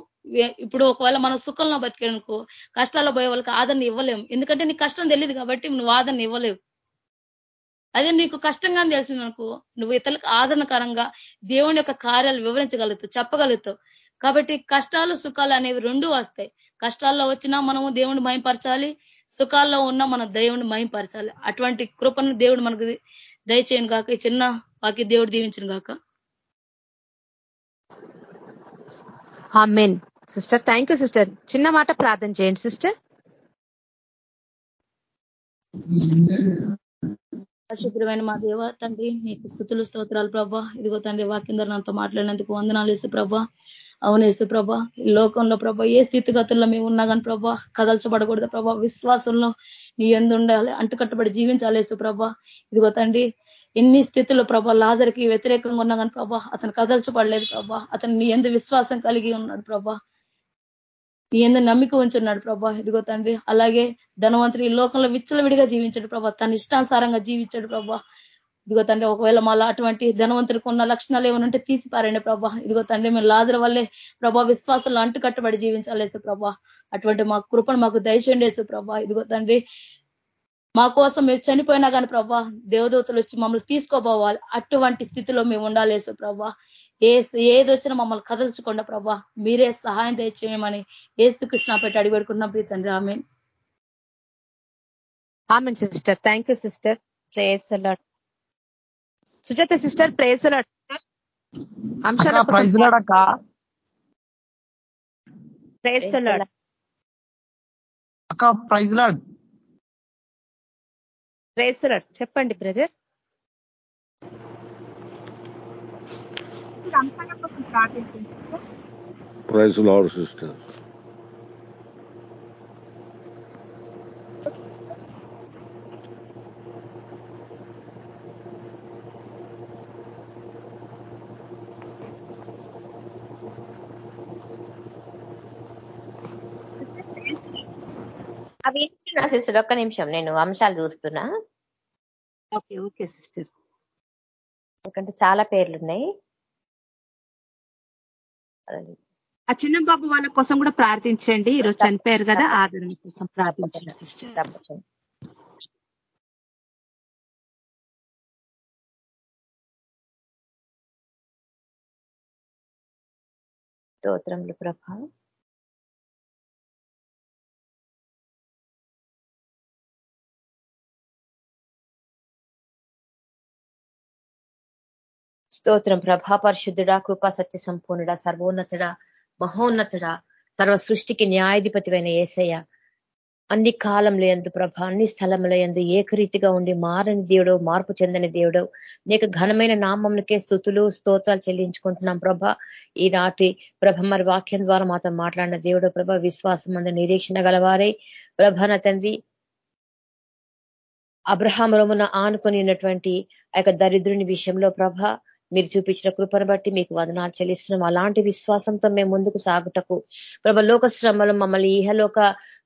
ఇప్పుడు ఒకవేళ మనం సుఖంలో బతికేనుకో కష్టాల్లో పోయే వాళ్ళకి ఆదరణ ఇవ్వలేము. ఎందుకంటే నీకు కష్టం తెలియదు కాబట్టి నువ్వు ఆదరణ ఇవ్వలేవు. అదే నీకు కష్టంగా తెలిసింది అనుకో నువ్వు ఇతరులకు ఆదరణకరంగా దేవుని యొక్క కార్యాలు వివరించగలుగుతావు చెప్పగలుగుతావు. కాబట్టి కష్టాలు సుఖాలు అనేవి రెండూ వస్తాయి. కష్టాల్లో వచ్చినా మనము దేవుని మయంపరచాలి సుఖాల్లో ఉన్నా మన దేవుని మయంపరచాలి అటువంటి కృపను దేవుడు మనకు దయచేయను కాక ఈ చిన్న వాకి దేవుడు దీవించను కాక
మెయిన్ సిస్టర్ థ్యాంక్ యూ సిస్టర్. చిన్న మాట ప్రార్థన చేయండి సిస్టర్.
పరిశుభ్రమైన మా దేవ తండ్రి నీకు స్థుతులు స్తోత్రాలు ప్రభా. ఇదిగో తండ్రి వాక్యం నాతో మాట్లాడినందుకు వందనాలు వేసు ప్రభా. అవును వేసు ప్రభా ఈ లోకంలో ప్రభా ఏ స్థితిగతుల్లో మేము ఉన్నా కానీ ప్రభా కదల్చబడకూడదు ప్రభా. విశ్వాసంలో నీ ఎందు ఉండాలి అంటుకట్టుబడి జీవించాలి ప్రభా. ఇదిగో తండ్రి ఎన్ని స్థితుల్లో ప్రభా లాజర్కి వ్యతిరేకంగా ఉన్నా కానీ ప్రభా అతను కదల్చబడలేదు ప్రభా. అతను నీ ఎందు విశ్వాసం కలిగి ఉన్నాడు ప్రభా. ఈయన నమ్మిక ఉంచున్నాడు ప్రభా. ఇదిగో తండ్రి అలాగే ధనవంతుడు ఈ లోకంలో విచ్చలవిడిగా జీవించాడు ప్రభా. తన ఇష్టానుసారంగా జీవించాడు ప్రభా. ఇదిగో తండ్రి ఒకవేళ మళ్ళీ అటువంటి ధనవంతుడికి ఉన్న లక్షణాలు ఏమనుంటే ఉంటే తీసిపారండి ప్రభా. ఇదిగో తండ్రి మేము లాజర వల్లే ప్రభా విశ్వాసంలో అంటు కట్టబడి జీవించాలేసు ప్రభా. అటువంటి మా కృపను మాకు దయచేయండి ప్రభా. ఇదిగో తండ్రి మా కోసం మీరు చనిపోయినా కానీ ప్రభా దేవదూతలు వచ్చి మమ్మల్ని తీసుకోబోవాలి. అటువంటి స్థితిలో మేము ఉండాలేసు ప్రభా. ఏ ఏది వచ్చినా మమ్మల్ని కదల్చకుండా ప్రభా మీరే సహాయం తెచ్చేయమని ఏసుకృష్ణ పెట్టి అడిగడుకుంటున్నాం ప్రీ తండ్రి. ఆమె
ఆమె sister. Thank you sister. Praise the Lord Sujatha sister praise the Lord అంశాల ప్రేస్ అలాట్
అక్క praise Lord
praise the Lord చెప్పండి బ్రదర్.
ప్రైజ్ లాడ్ సిస్టర్
అవి సిస్టర్. ఒక్క నిమిషం. నేను అంశాలు చూస్తున్నా.
Okay okay sister.
ఎందుకంటే చాలా పేర్లు ఉన్నాయి
ఆ చిన్న బాబు వాళ్ళ కోసం కూడా ప్రార్థించండి. ఈరోజు చనిపోయారు కదా ఆదరణ కోసం ప్రార్థించండి సిస్టర్.
స్తోత్రములు ప్రభావం స్తోత్రం. ప్రభా పరిశుద్ధుడా కృపా సత్య సంపూర్ణుడ సర్వోన్నతుడ మహోన్నతుడ సర్వ సృష్టికి న్యాయాధిపతివైన ఏసయ్య. అన్ని కాలంలో ఎందు ప్రభ అన్ని స్థలంలో ఎందు ఏకరీతిగా ఉండి మారని దేవుడు మార్పు చెందని దేవుడు నీకు ఘనమైన నామంకే స్థుతులు స్తోత్రాలు చెల్లించుకుంటున్నాం ప్రభ. ఈనాటి ప్రభ మరి వాక్యం ద్వారా మాతో మాట్లాడిన దేవుడు ప్రభ విశ్వాసం అందు నిరీక్షణ గలవారే. ప్రభన తండ్రి అబ్రహాం రమున ఆనుకొని ఆ దరిద్రుని విషయంలో ప్రభ మీరు చూపించిన కృపను బట్టి మీకు వదనాలు చెల్లిస్తున్నాం. అలాంటి విశ్వాసంతో మేము ముందుకు సాగుటకు ప్రభ లోక శ్రమలు మమ్మల్ని ఈహలోక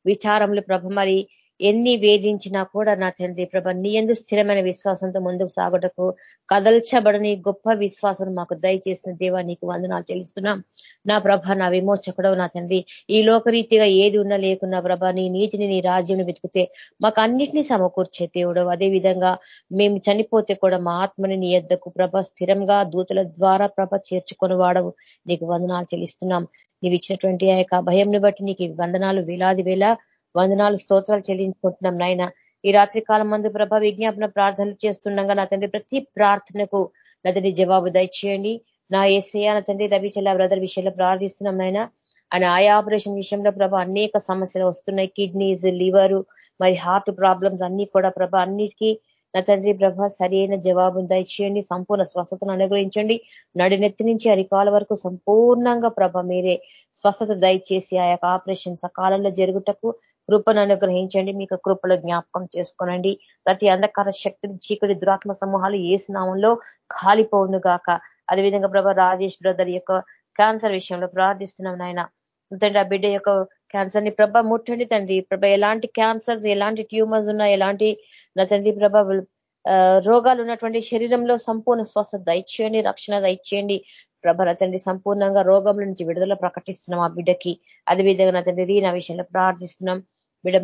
విచారములు ప్రభ మరి ఎన్ని వేధించినా కూడా నా తండ్రి ప్రభ నీ ఎందు స్థిరమైన విశ్వాసంతో ముందుకు సాగుటకు కదల్చబడని గొప్ప విశ్వాసం మాకు దయచేసిన దేవా నీకు వందనాలు తెలుస్తున్నాం నా ప్రభ నా విమోచకుడవు నా తండ్రి. ఈ లోకరీతిగా ఏది ఉన్నా లేకున్నా ప్రభ నీ నీతిని నీ రాజ్యం వెతికితే మాకు అన్నిటినీ సమకూర్చే దేవుడు అదే విధంగా మేము చనిపోతే కూడా మా ఆత్మని నీ ఎద్దకు ప్రభ స్థిరంగా దూతల ద్వారా ప్రభ చేర్చుకొని వాడవు. నీకు వందనాలు చెల్లిస్తున్నాం. నీవు ఇచ్చినటువంటి ఆ యొక్క భయంని బట్టి నీకు వందనాలు వేలాది వేల వందనాలు స్తోత్రాలు చెల్లించుకుంటున్నాం నాయన. ఈ రాత్రి కాలం మందు ప్రభ విజ్ఞాపన ప్రార్థనలు చేస్తుండగా నా తండ్రి ప్రతి ప్రార్థనకు నా తండ్రి జవాబు దయచేయండి. నా ఏసయ నా తండ్రి రవిచల్ల బ్రదర్ విషయంలో ప్రార్థిస్తున్నాం నాయన. ఆయన ఆయా ఆపరేషన్ విషయంలో ప్రభ అనేక సమస్యలు వస్తున్నాయి. కిడ్నీస్ లివరు మరి హార్ట్ ప్రాబ్లమ్స్ అన్ని కూడా ప్రభ అన్నిటికీ నా తండ్రి ప్రభ సరైన జవాబును దయచేయండి. సంపూర్ణ స్వస్థతను అనుగ్రహించండి. నడినెత్తి నుంచి అరికాల వరకు సంపూర్ణంగా ప్రభ మీరే స్వస్థత దయచేసి ఆ యొక్క ఆపరేషన్ సకాలంలో జరుగుటకు కృపను అనుగ్రహించండి మీకు కృపలో జ్ఞాపకం చేసుకోనండి. ప్రతి అంధకార శక్తిని చీకటి దురాత్మ సమూహాలు ఏసునామంలో కాలిపోవును గాక. అదేవిధంగా ప్రభ రాజేష్ బ్రదర్ యొక్క క్యాన్సర్ విషయంలో ప్రార్థిస్తున్నాం నాయన. తండ్రి ఆ బిడ్డ యొక్క క్యాన్సర్ని ప్రభ ముట్టండి తండ్రి. ప్రభ ఎలాంటి క్యాన్సర్స్ ఎలాంటి ట్యూమర్స్ ఉన్నా ఎలాంటి నా తండ్రి ప్రభ రోగాలు ఉన్నటువంటి శరీరంలో సంపూర్ణ స్వస్థ దయచేయండి రక్షణ దయచేయండి. ప్రభ తండ్రి సంపూర్ణంగా రోగం నుంచి విడుదల ప్రకటిస్తున్నాం ఆ బిడ్డకి. అదేవిధంగా నా తండ్రి రీనా విషయంలో ప్రార్థిస్తున్నాం. బిడ్డ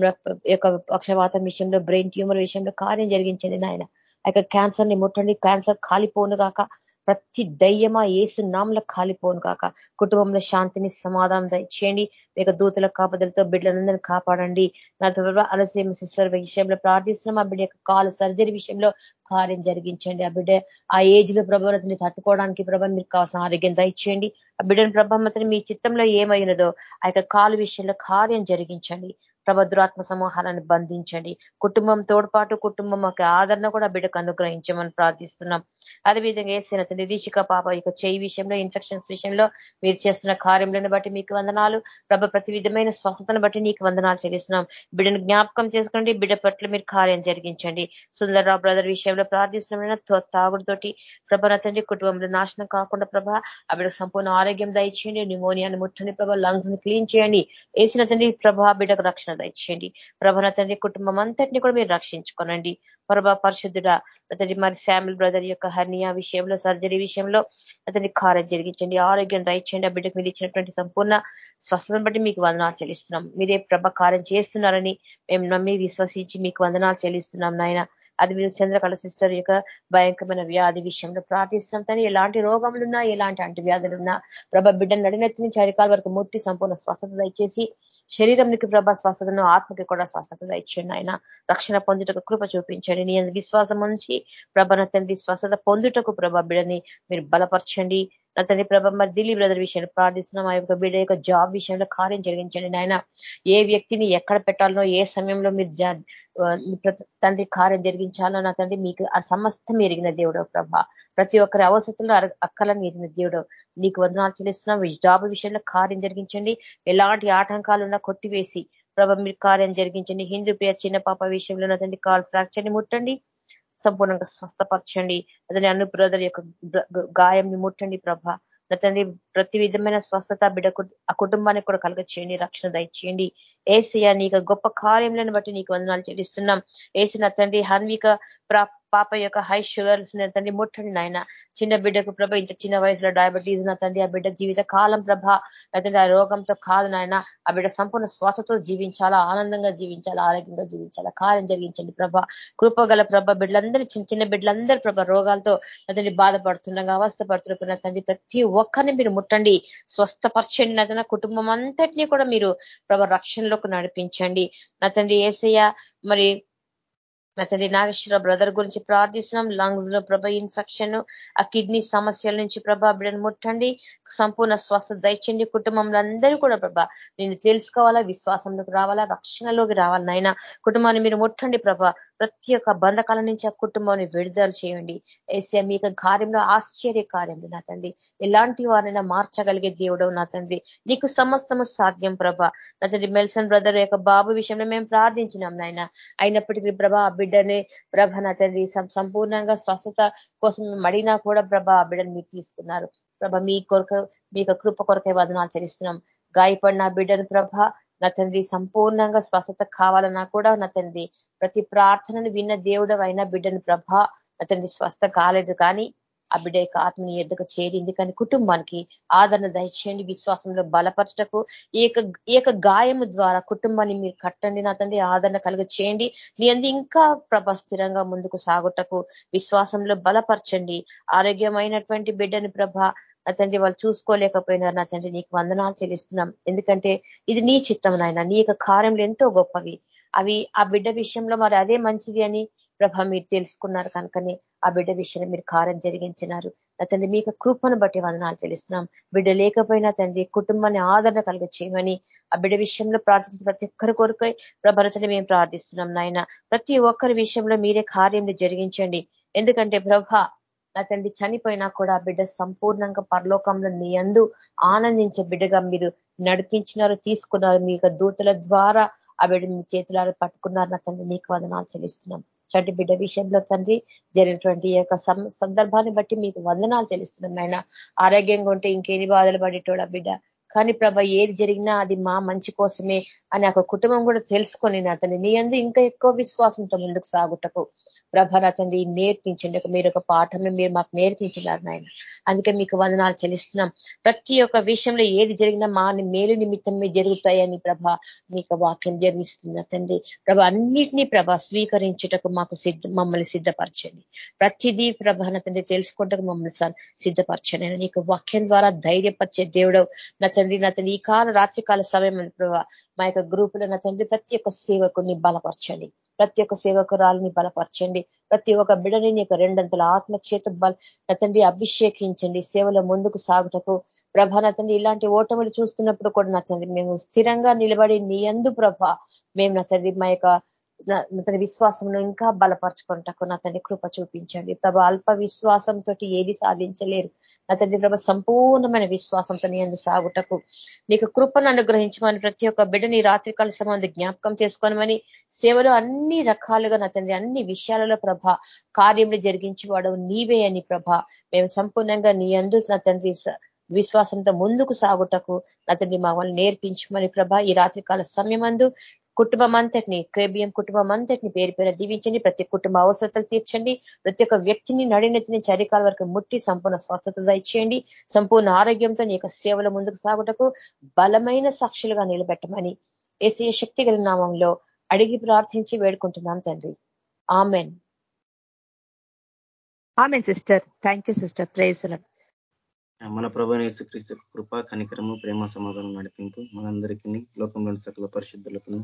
యొక్క పక్షవాతం విషయంలో బ్రెయిన్ ట్యూమర్ విషయంలో కార్యం జరిగించండి నాయన. ఆ క్యాన్సర్ని ముట్టండి. క్యాన్సర్ కాలిపోను కాక ప్రతి దయ్యమా ఏసు నామల కాలిపోను కాక కుటుంబంలో శాంతిని సమాధానం దయచేయండి. మీకు దూతల కాపదలతో బిడ్డలందరినీ కాపాడండి. నా త్వర అలసేమ సిస్టర్ విషయంలో ప్రార్థిస్తున్నాం. ఆ బిడ్డ యొక్క కాలు సర్జరీ విషయంలో కార్యం జరిగించండి. ఆ బిడ్డ ఆ ఏజ్లో ప్రభావతని తట్టుకోవడానికి ప్రభావం మీరు కావాల్సిన ఆరోగ్యం దయచేయండి. ఆ బిడ్డను ప్రభావతని మీ చిత్తంలో ఏమైనదో ఆ యొక్క కాలు విషయంలో కార్యం జరిగించండి. ప్రభద్రాత్మ సమూహాలను బంధించండి. కుటుంబం తోడ్పాటు కుటుంబం యొక్క ఆదరణ కూడా బిడ్డకు అనుగ్రహించమని ప్రార్థిస్తున్నాం. అదేవిధంగా వేసిన నిరీక్షిక పాప యొక్క చేయి విషయంలో ఇన్ఫెక్షన్స్ విషయంలో మీరు చేస్తున్న కార్యములను బట్టి మీకు వందనాలు. ప్రభ ప్రతి విధమైన స్వస్థతను బట్టి నీకు వందనాలు చెల్లిస్తున్నాం. బిడ్డను జ్ఞాపకం చేసుకోండి బిడ్డ పట్ల మీరు కార్యం జరిగించండి. సుందరరావు బ్రదర్ విషయంలో ప్రార్థిస్తున్నాం. తాగుడుతోటి ప్రభ నచ్చండి కుటుంబంలో నాశనం కాకుండా ప్రభ ఆ బిడ్డకు సంపూర్ణ ఆరోగ్యం దయచేయండి. న్యూమోనియాని ముట్టని ప్రభ లంగ్స్ని క్లీన్ చేయండి. వేసిన తండ్రి ప్రభ బిడ్డకు రక్షణ దయచేయండి. ప్రభన తండ్రి కుటుంబం అంతటిని కూడా మీరు రక్షించుకోనండి. ప్రభా పరిశుద్ధుడ అతడి మరి శామిల్ బ్రదర్ యొక్క హర్నియా విషయంలో సర్జరీ విషయంలో అతని కార్యం జరిగించండి. ఆరోగ్యం దయచేయండి. ఆ బిడ్డకు మీరు ఇచ్చినటువంటి సంపూర్ణ స్వస్థతను బట్టి మీకు వందనాలు చెల్లిస్తున్నాం. మీరే ప్రభ కార్యం చేస్తున్నారని మేము నమ్మి విశ్వసించి మీకు వందనాలు చెల్లిస్తున్నాం నాయన. అది మీరు చంద్రకళ సిస్టర్ యొక్క భయంకరమైన వ్యాధి విషయంలో ప్రార్థిస్తున్నాం కానీ ఎలాంటి రోగములున్నా ఎలాంటి అంటు వ్యాధులున్నా ప్రభ బిడ్డ నడినెత్తిని చరికాల వరకు ముట్టి సంపూర్ణ స్వస్థత దయచేసి శరీరంకి ప్రభ స్వస్థతను ఆత్మకి కూడా స్వస్థత ఇచ్చండి ఆయన రక్షణ పొందుటకు కృప చూపించండి. నీ విశ్వాసం ఉంచి ప్రభ తండ్రి స్వస్థత పొందుటకు ప్రభ బిడని మీరు బలపరచండి. నా తండ్రి ప్రభ మరి దిల్లీ బ్రదర్ విషయంలో ప్రార్థిస్తున్నాం. ఆ యొక్క బిడ్డ యొక్క జాబ్ విషయంలో కార్యం జరిగించండి నాయన. ఏ వ్యక్తిని ఎక్కడ పెట్టాలనో ఏ సమయంలో మీరు తండ్రి కార్యం జరిగించాలో నా తండ్రి మీకు ఆ సమస్తం ఎరిగిన దేవుడు ప్రభ. ప్రతి ఒక్కరి అవసరంలో అక్కలను ఎరిగిన దేవుడు. నీకు వందనాలు చెల్లిస్తున్నాం. జాబ్ విషయంలో కార్యం జరిగించండి. ఎలాంటి ఆటంకాలు ఉన్నా కొట్టివేసి ప్రభ మీరు కార్యం జరిగించండి. హిందూ పేరు చిన్న పాప విషయంలో అతని తండ్రి కాల్ ఫ్రాక్చర్ని ముట్టండి. సంపూర్ణంగా స్వస్థపరచండి. అతని అను బ్రదర్ యొక్క గాయంని ముట్టండి ప్రభ. నతండి తండ్రి ప్రతి విధమైన స్వస్థత బిడ్డ ఆ కుటుంబానికి కూడా కలగ చేయండి రక్షణ దయచేయండి. ఏసయ్య నీకు గొప్ప కార్యములను బట్టి నీకు వందనాలు చెల్లిస్తున్నాం. ఏసిన తండ్రి హన్విక పాప యొక్క హై షుగర్స్ తండ్రి ముట్టండి నాయన. చిన్న బిడ్డకు ప్రభ ఇంత చిన్న వయసులో డయాబెటీస్ నా తండ్రి ఆ బిడ్డ జీవిత కాలం ప్రభ. లేదంటే ఆ రోగంతో కాదు నాయన. ఆ బిడ్డ సంపూర్ణ శ్వాసతో జీవించాలా ఆనందంగా జీవించాలా ఆరోగ్యంగా జీవించాలా కార్యం జరిగించండి ప్రభ. కృపగల ప్రభ బిడ్డలందరూ చిన్న చిన్న బిడ్డలందరూ ప్రభ రోగాలతో తండ్రి బాధపడుతుండగా అవస్థపడుతున్న తండ్రి ప్రతి ఒక్కరిని మీరు ముట్టండి. స్వస్థపరచండి నా కుటుంబం అంతటినీ కూడా మీరు ప్రభ రక్షణలోకి నడిపించండి. నా తండ్రి ఏసయ్య మరి నా తండ్రి నాగేశ్వర బ్రదర్ గురించి ప్రార్థిస్తున్నాం. లంగ్స్లో ప్రభ ఇన్ఫెక్షన్ ఆ కిడ్నీ సమస్యల నుంచి ప్రభ బిడ్డను ముట్టండి. సంపూర్ణ స్వస్థ దయచండి కుటుంబంలో అందరూ కూడా ప్రభ నేను తెలుసుకోవాలా విశ్వాసంలోకి రావాలా రక్షణలోకి రావాలి నాయన. కుటుంబాన్ని మీరు ముట్టండి ప్రభ. ప్రతి ఒక్క బంధకాల నుంచి ఆ కుటుంబాన్ని విడుదల చేయండి. ఏసే మీకు కార్యంలో ఆశ్చర్య కార్యంలో నా తండ్రి. ఎలాంటి వారైనా మార్చగలిగే దేవుడు నా తండ్రి. నీకు సమస్తము సాధ్యం ప్రభ. నా తండ్రి మెల్సన్ బ్రదర్ యొక్క బాబు విషయంలో మేము ప్రార్థించినాం నాయన. అయినప్పటికీ ప్రభ బిడ్డని ప్రభ నా తండ్రి సంపూర్ణంగా స్వస్థత కోసం మడినా కూడా ప్రభ ఆ బిడ్డను మీరు తీసుకున్నారు. ప్రభ మీ కొరకు మీ కృప కొరకే వదనాలు చెల్లిస్తున్నాం. గాయపడిన బిడ్డను ప్రభ నా తండ్రి సంపూర్ణంగా స్వస్థత కావాలన్నా కూడా నా తండ్రి ప్రతి ప్రార్థనను విన్న దేవుడు అయినా బిడ్డను ప్రభ నా తండ్రి స్వస్థ కాలేదు కానీ ఆ బిడ్డ యొక్క ఆత్మని ఎద్దకు చేరింది కానీ కుటుంబానికి ఆదరణ దయచేయండి విశ్వాసంలో బలపరచటకు ఈ యొక్క గాయము ద్వారా కుటుంబాన్ని మీరు కట్టండి నా తండ్రి ఆదరణ కలుగ చేయండి నీ అంది ఇంకా ప్రభ స్థిరంగా ముందుకు సాగుటకు విశ్వాసంలో బలపరచండి. ఆరోగ్యమైనటువంటి బిడ్డని ప్రభ నా తండ్రి వాళ్ళు చూసుకోలేకపోయినారు నా తండ్రి నీకు వందనాలు చెల్లిస్తున్నాం. ఎందుకంటే ఇది నీ చిత్తం నాయన నీ యొక్క కార్యంలో ఎంతో గొప్పవి. అవి ఆ బిడ్డ విషయంలో మరి అదే మంచిది అని ప్రభ మీరు తెలుసుకున్నారు కనుకనే ఆ బిడ్డ విషయంలో మీరు కార్యం జరిగించినారు. తండ్రి మీకు కృపను బట్టి వందనాలు తెలుస్తున్నాం బిడ్డ లేకపోయినా తండ్రి కుటుంబాన్ని ఆదరణ కలిగ చేయమని ఆ బిడ్డ విషయంలో ప్రార్థించిన ప్రతి ఒక్కరి కొరకై ప్రభరచని మేము ప్రార్థిస్తున్నాం నాయన. ప్రతి ఒక్కరి విషయంలో మీరే కార్యం జరిగించండి. ఎందుకంటే ప్రభ నా తండ్రి చనిపోయినా కూడా బిడ్డ సంపూర్ణంగా పరలోకంలో నీ అందు ఆనందించే బిడ్డగా మీరు నడిపించినారు తీసుకున్నారు. మీ దూతల ద్వారా ఆ బిడ్డ మీ చేతులారు పట్టుకున్నారు. నా తండ్రి మీకు వదనాలు చెల్లిస్తున్నాం. చంటి బిడ్డ విషయంలో తండ్రి జరిగినటువంటి యొక్క సందర్భాన్ని బట్టి మీకు వందనాలు చెల్లిస్తున్నాం ఆయన ఆరోగ్యంగా ఉంటే ఇంకేని బాధలు పడేటోడా బిడ్డ? కానీ ప్రభ ఏది జరిగినా అది మా మంచి కోసమే అని ఒక కుటుంబం కూడా తెలుసుకొని నేను తండ్రి నీ అందు ఇంకా ఎక్కువ విశ్వాసంతో ముందుకు సాగుటకు ప్రభ నేర్పించండి. ఒక నేర్పించండి మీరు ఒక పాఠం మీరు మాకు నేర్పించినారు నాయన. అందుకే మీకు వందనాలు చెల్లిస్తున్నాం. ప్రతి ఒక్క విషయంలో ఏది జరిగినా మా మేలు నిమిత్తం మీ జరుగుతాయని ప్రభ మీకు వాక్యం జరిగిస్తున్న తండ్రి. ప్రభ అన్నిటినీ ప్రభ స్వీకరించుటకు మాకు సిద్ధ మమ్మల్ని సిద్ధపరచండి. ప్రతిదీ ప్రభ నా తండ్రి తెలుసుకుంటకు మమ్మల్ని సిద్ధపరచండి. నీకు వాక్యం ద్వారా ధైర్యపరిచే దేవుడు నా తండ్రి. నా తండ్రి ఈ కాల రాత్రికాల సమయం ప్రభా మా యొక్క గ్రూపులో నా తండ్రి ప్రతి ఒక్క సేవకుని బలపరచండి. ప్రతి ఒక్క సేవకురాలని బలపరచండి. ప్రతి ఒక్క బిడని యొక్క రెండంతల ఆత్మచేత బల నతండి అభిషేకించండి. సేవలో ముందుకు సాగుటకు ప్రభ నతండి ఇలాంటి ఓటములు చూస్తున్నప్పుడు కూడా నా మేము స్థిరంగా నిలబడి నీ ఎందు ప్రభ మేము నా మా యొక్క అతని విశ్వాసంలో ఇంకా బలపరచుకుంటకు నా తండ్రి కృప చూపించండి. ప్రభ అల్ప విశ్వాసంతో ఏది సాధించలేరు. నా తండ్రి ప్రభ సంపూర్ణమైన విశ్వాసంతో నీ అందు సాగుటకు. నీకు కృపను అనుగ్రహించమని ప్రతి ఒక్క బిడ్డని రాత్రికాల సమయంలో జ్ఞాపకం చేసుకోనమని సేవలో అన్ని రకాలుగా నా తండ్రి అన్ని విషయాలలో ప్రభ కార్యములు జరిగించి వాడు నీవే అని ప్రభ మేము సంపూర్ణంగా నీ అందు నా తండ్రి విశ్వాసంతో ముందుకు సాగుటకు నా తండ్రి మా వాళ్ళు నేర్పించమని ప్రభ ఈ రాత్రికాల సమయమందు కుటుంబం అంతటిని కేబిఎం కుటుంబం అంతటిని పేరు పేరు దీవించండి. ప్రతి కుటుంబ అవసరతలు తీర్చండి. ప్రతి ఒక్క వ్యక్తిని నడినెత్తిని చరికాల వరకు ముట్టి సంపూర్ణ స్వస్థత ఇచ్చేయండి సంపూర్ణ ఆరోగ్యంతో నీ యొక్క సేవల ముందుకు సాగుటకు బలమైన సాక్షులుగా నిలబెట్టమని ఏసీ శక్తి గల నామంలో అడిగి ప్రార్థించి వేడుకుంటున్నాం తండ్రి. Amen.
Amen sister. Thank you sister ప్రేసలం
మన ప్రభు యేసుక్రీస్తు కృప కనికరము ప్రేమ సమాధానం నడిపింపు మనందరికీ లోకంలోని సకల పరిశుద్ధులకు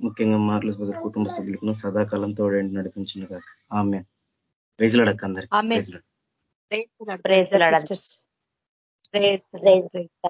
ముఖ్యంగా మార్లు కుటుంబ సభ్యులకు సదాకాలం తోడండి నడిపించిన కాక ఆమె ప్రైజ్లాడక్క అందరికి.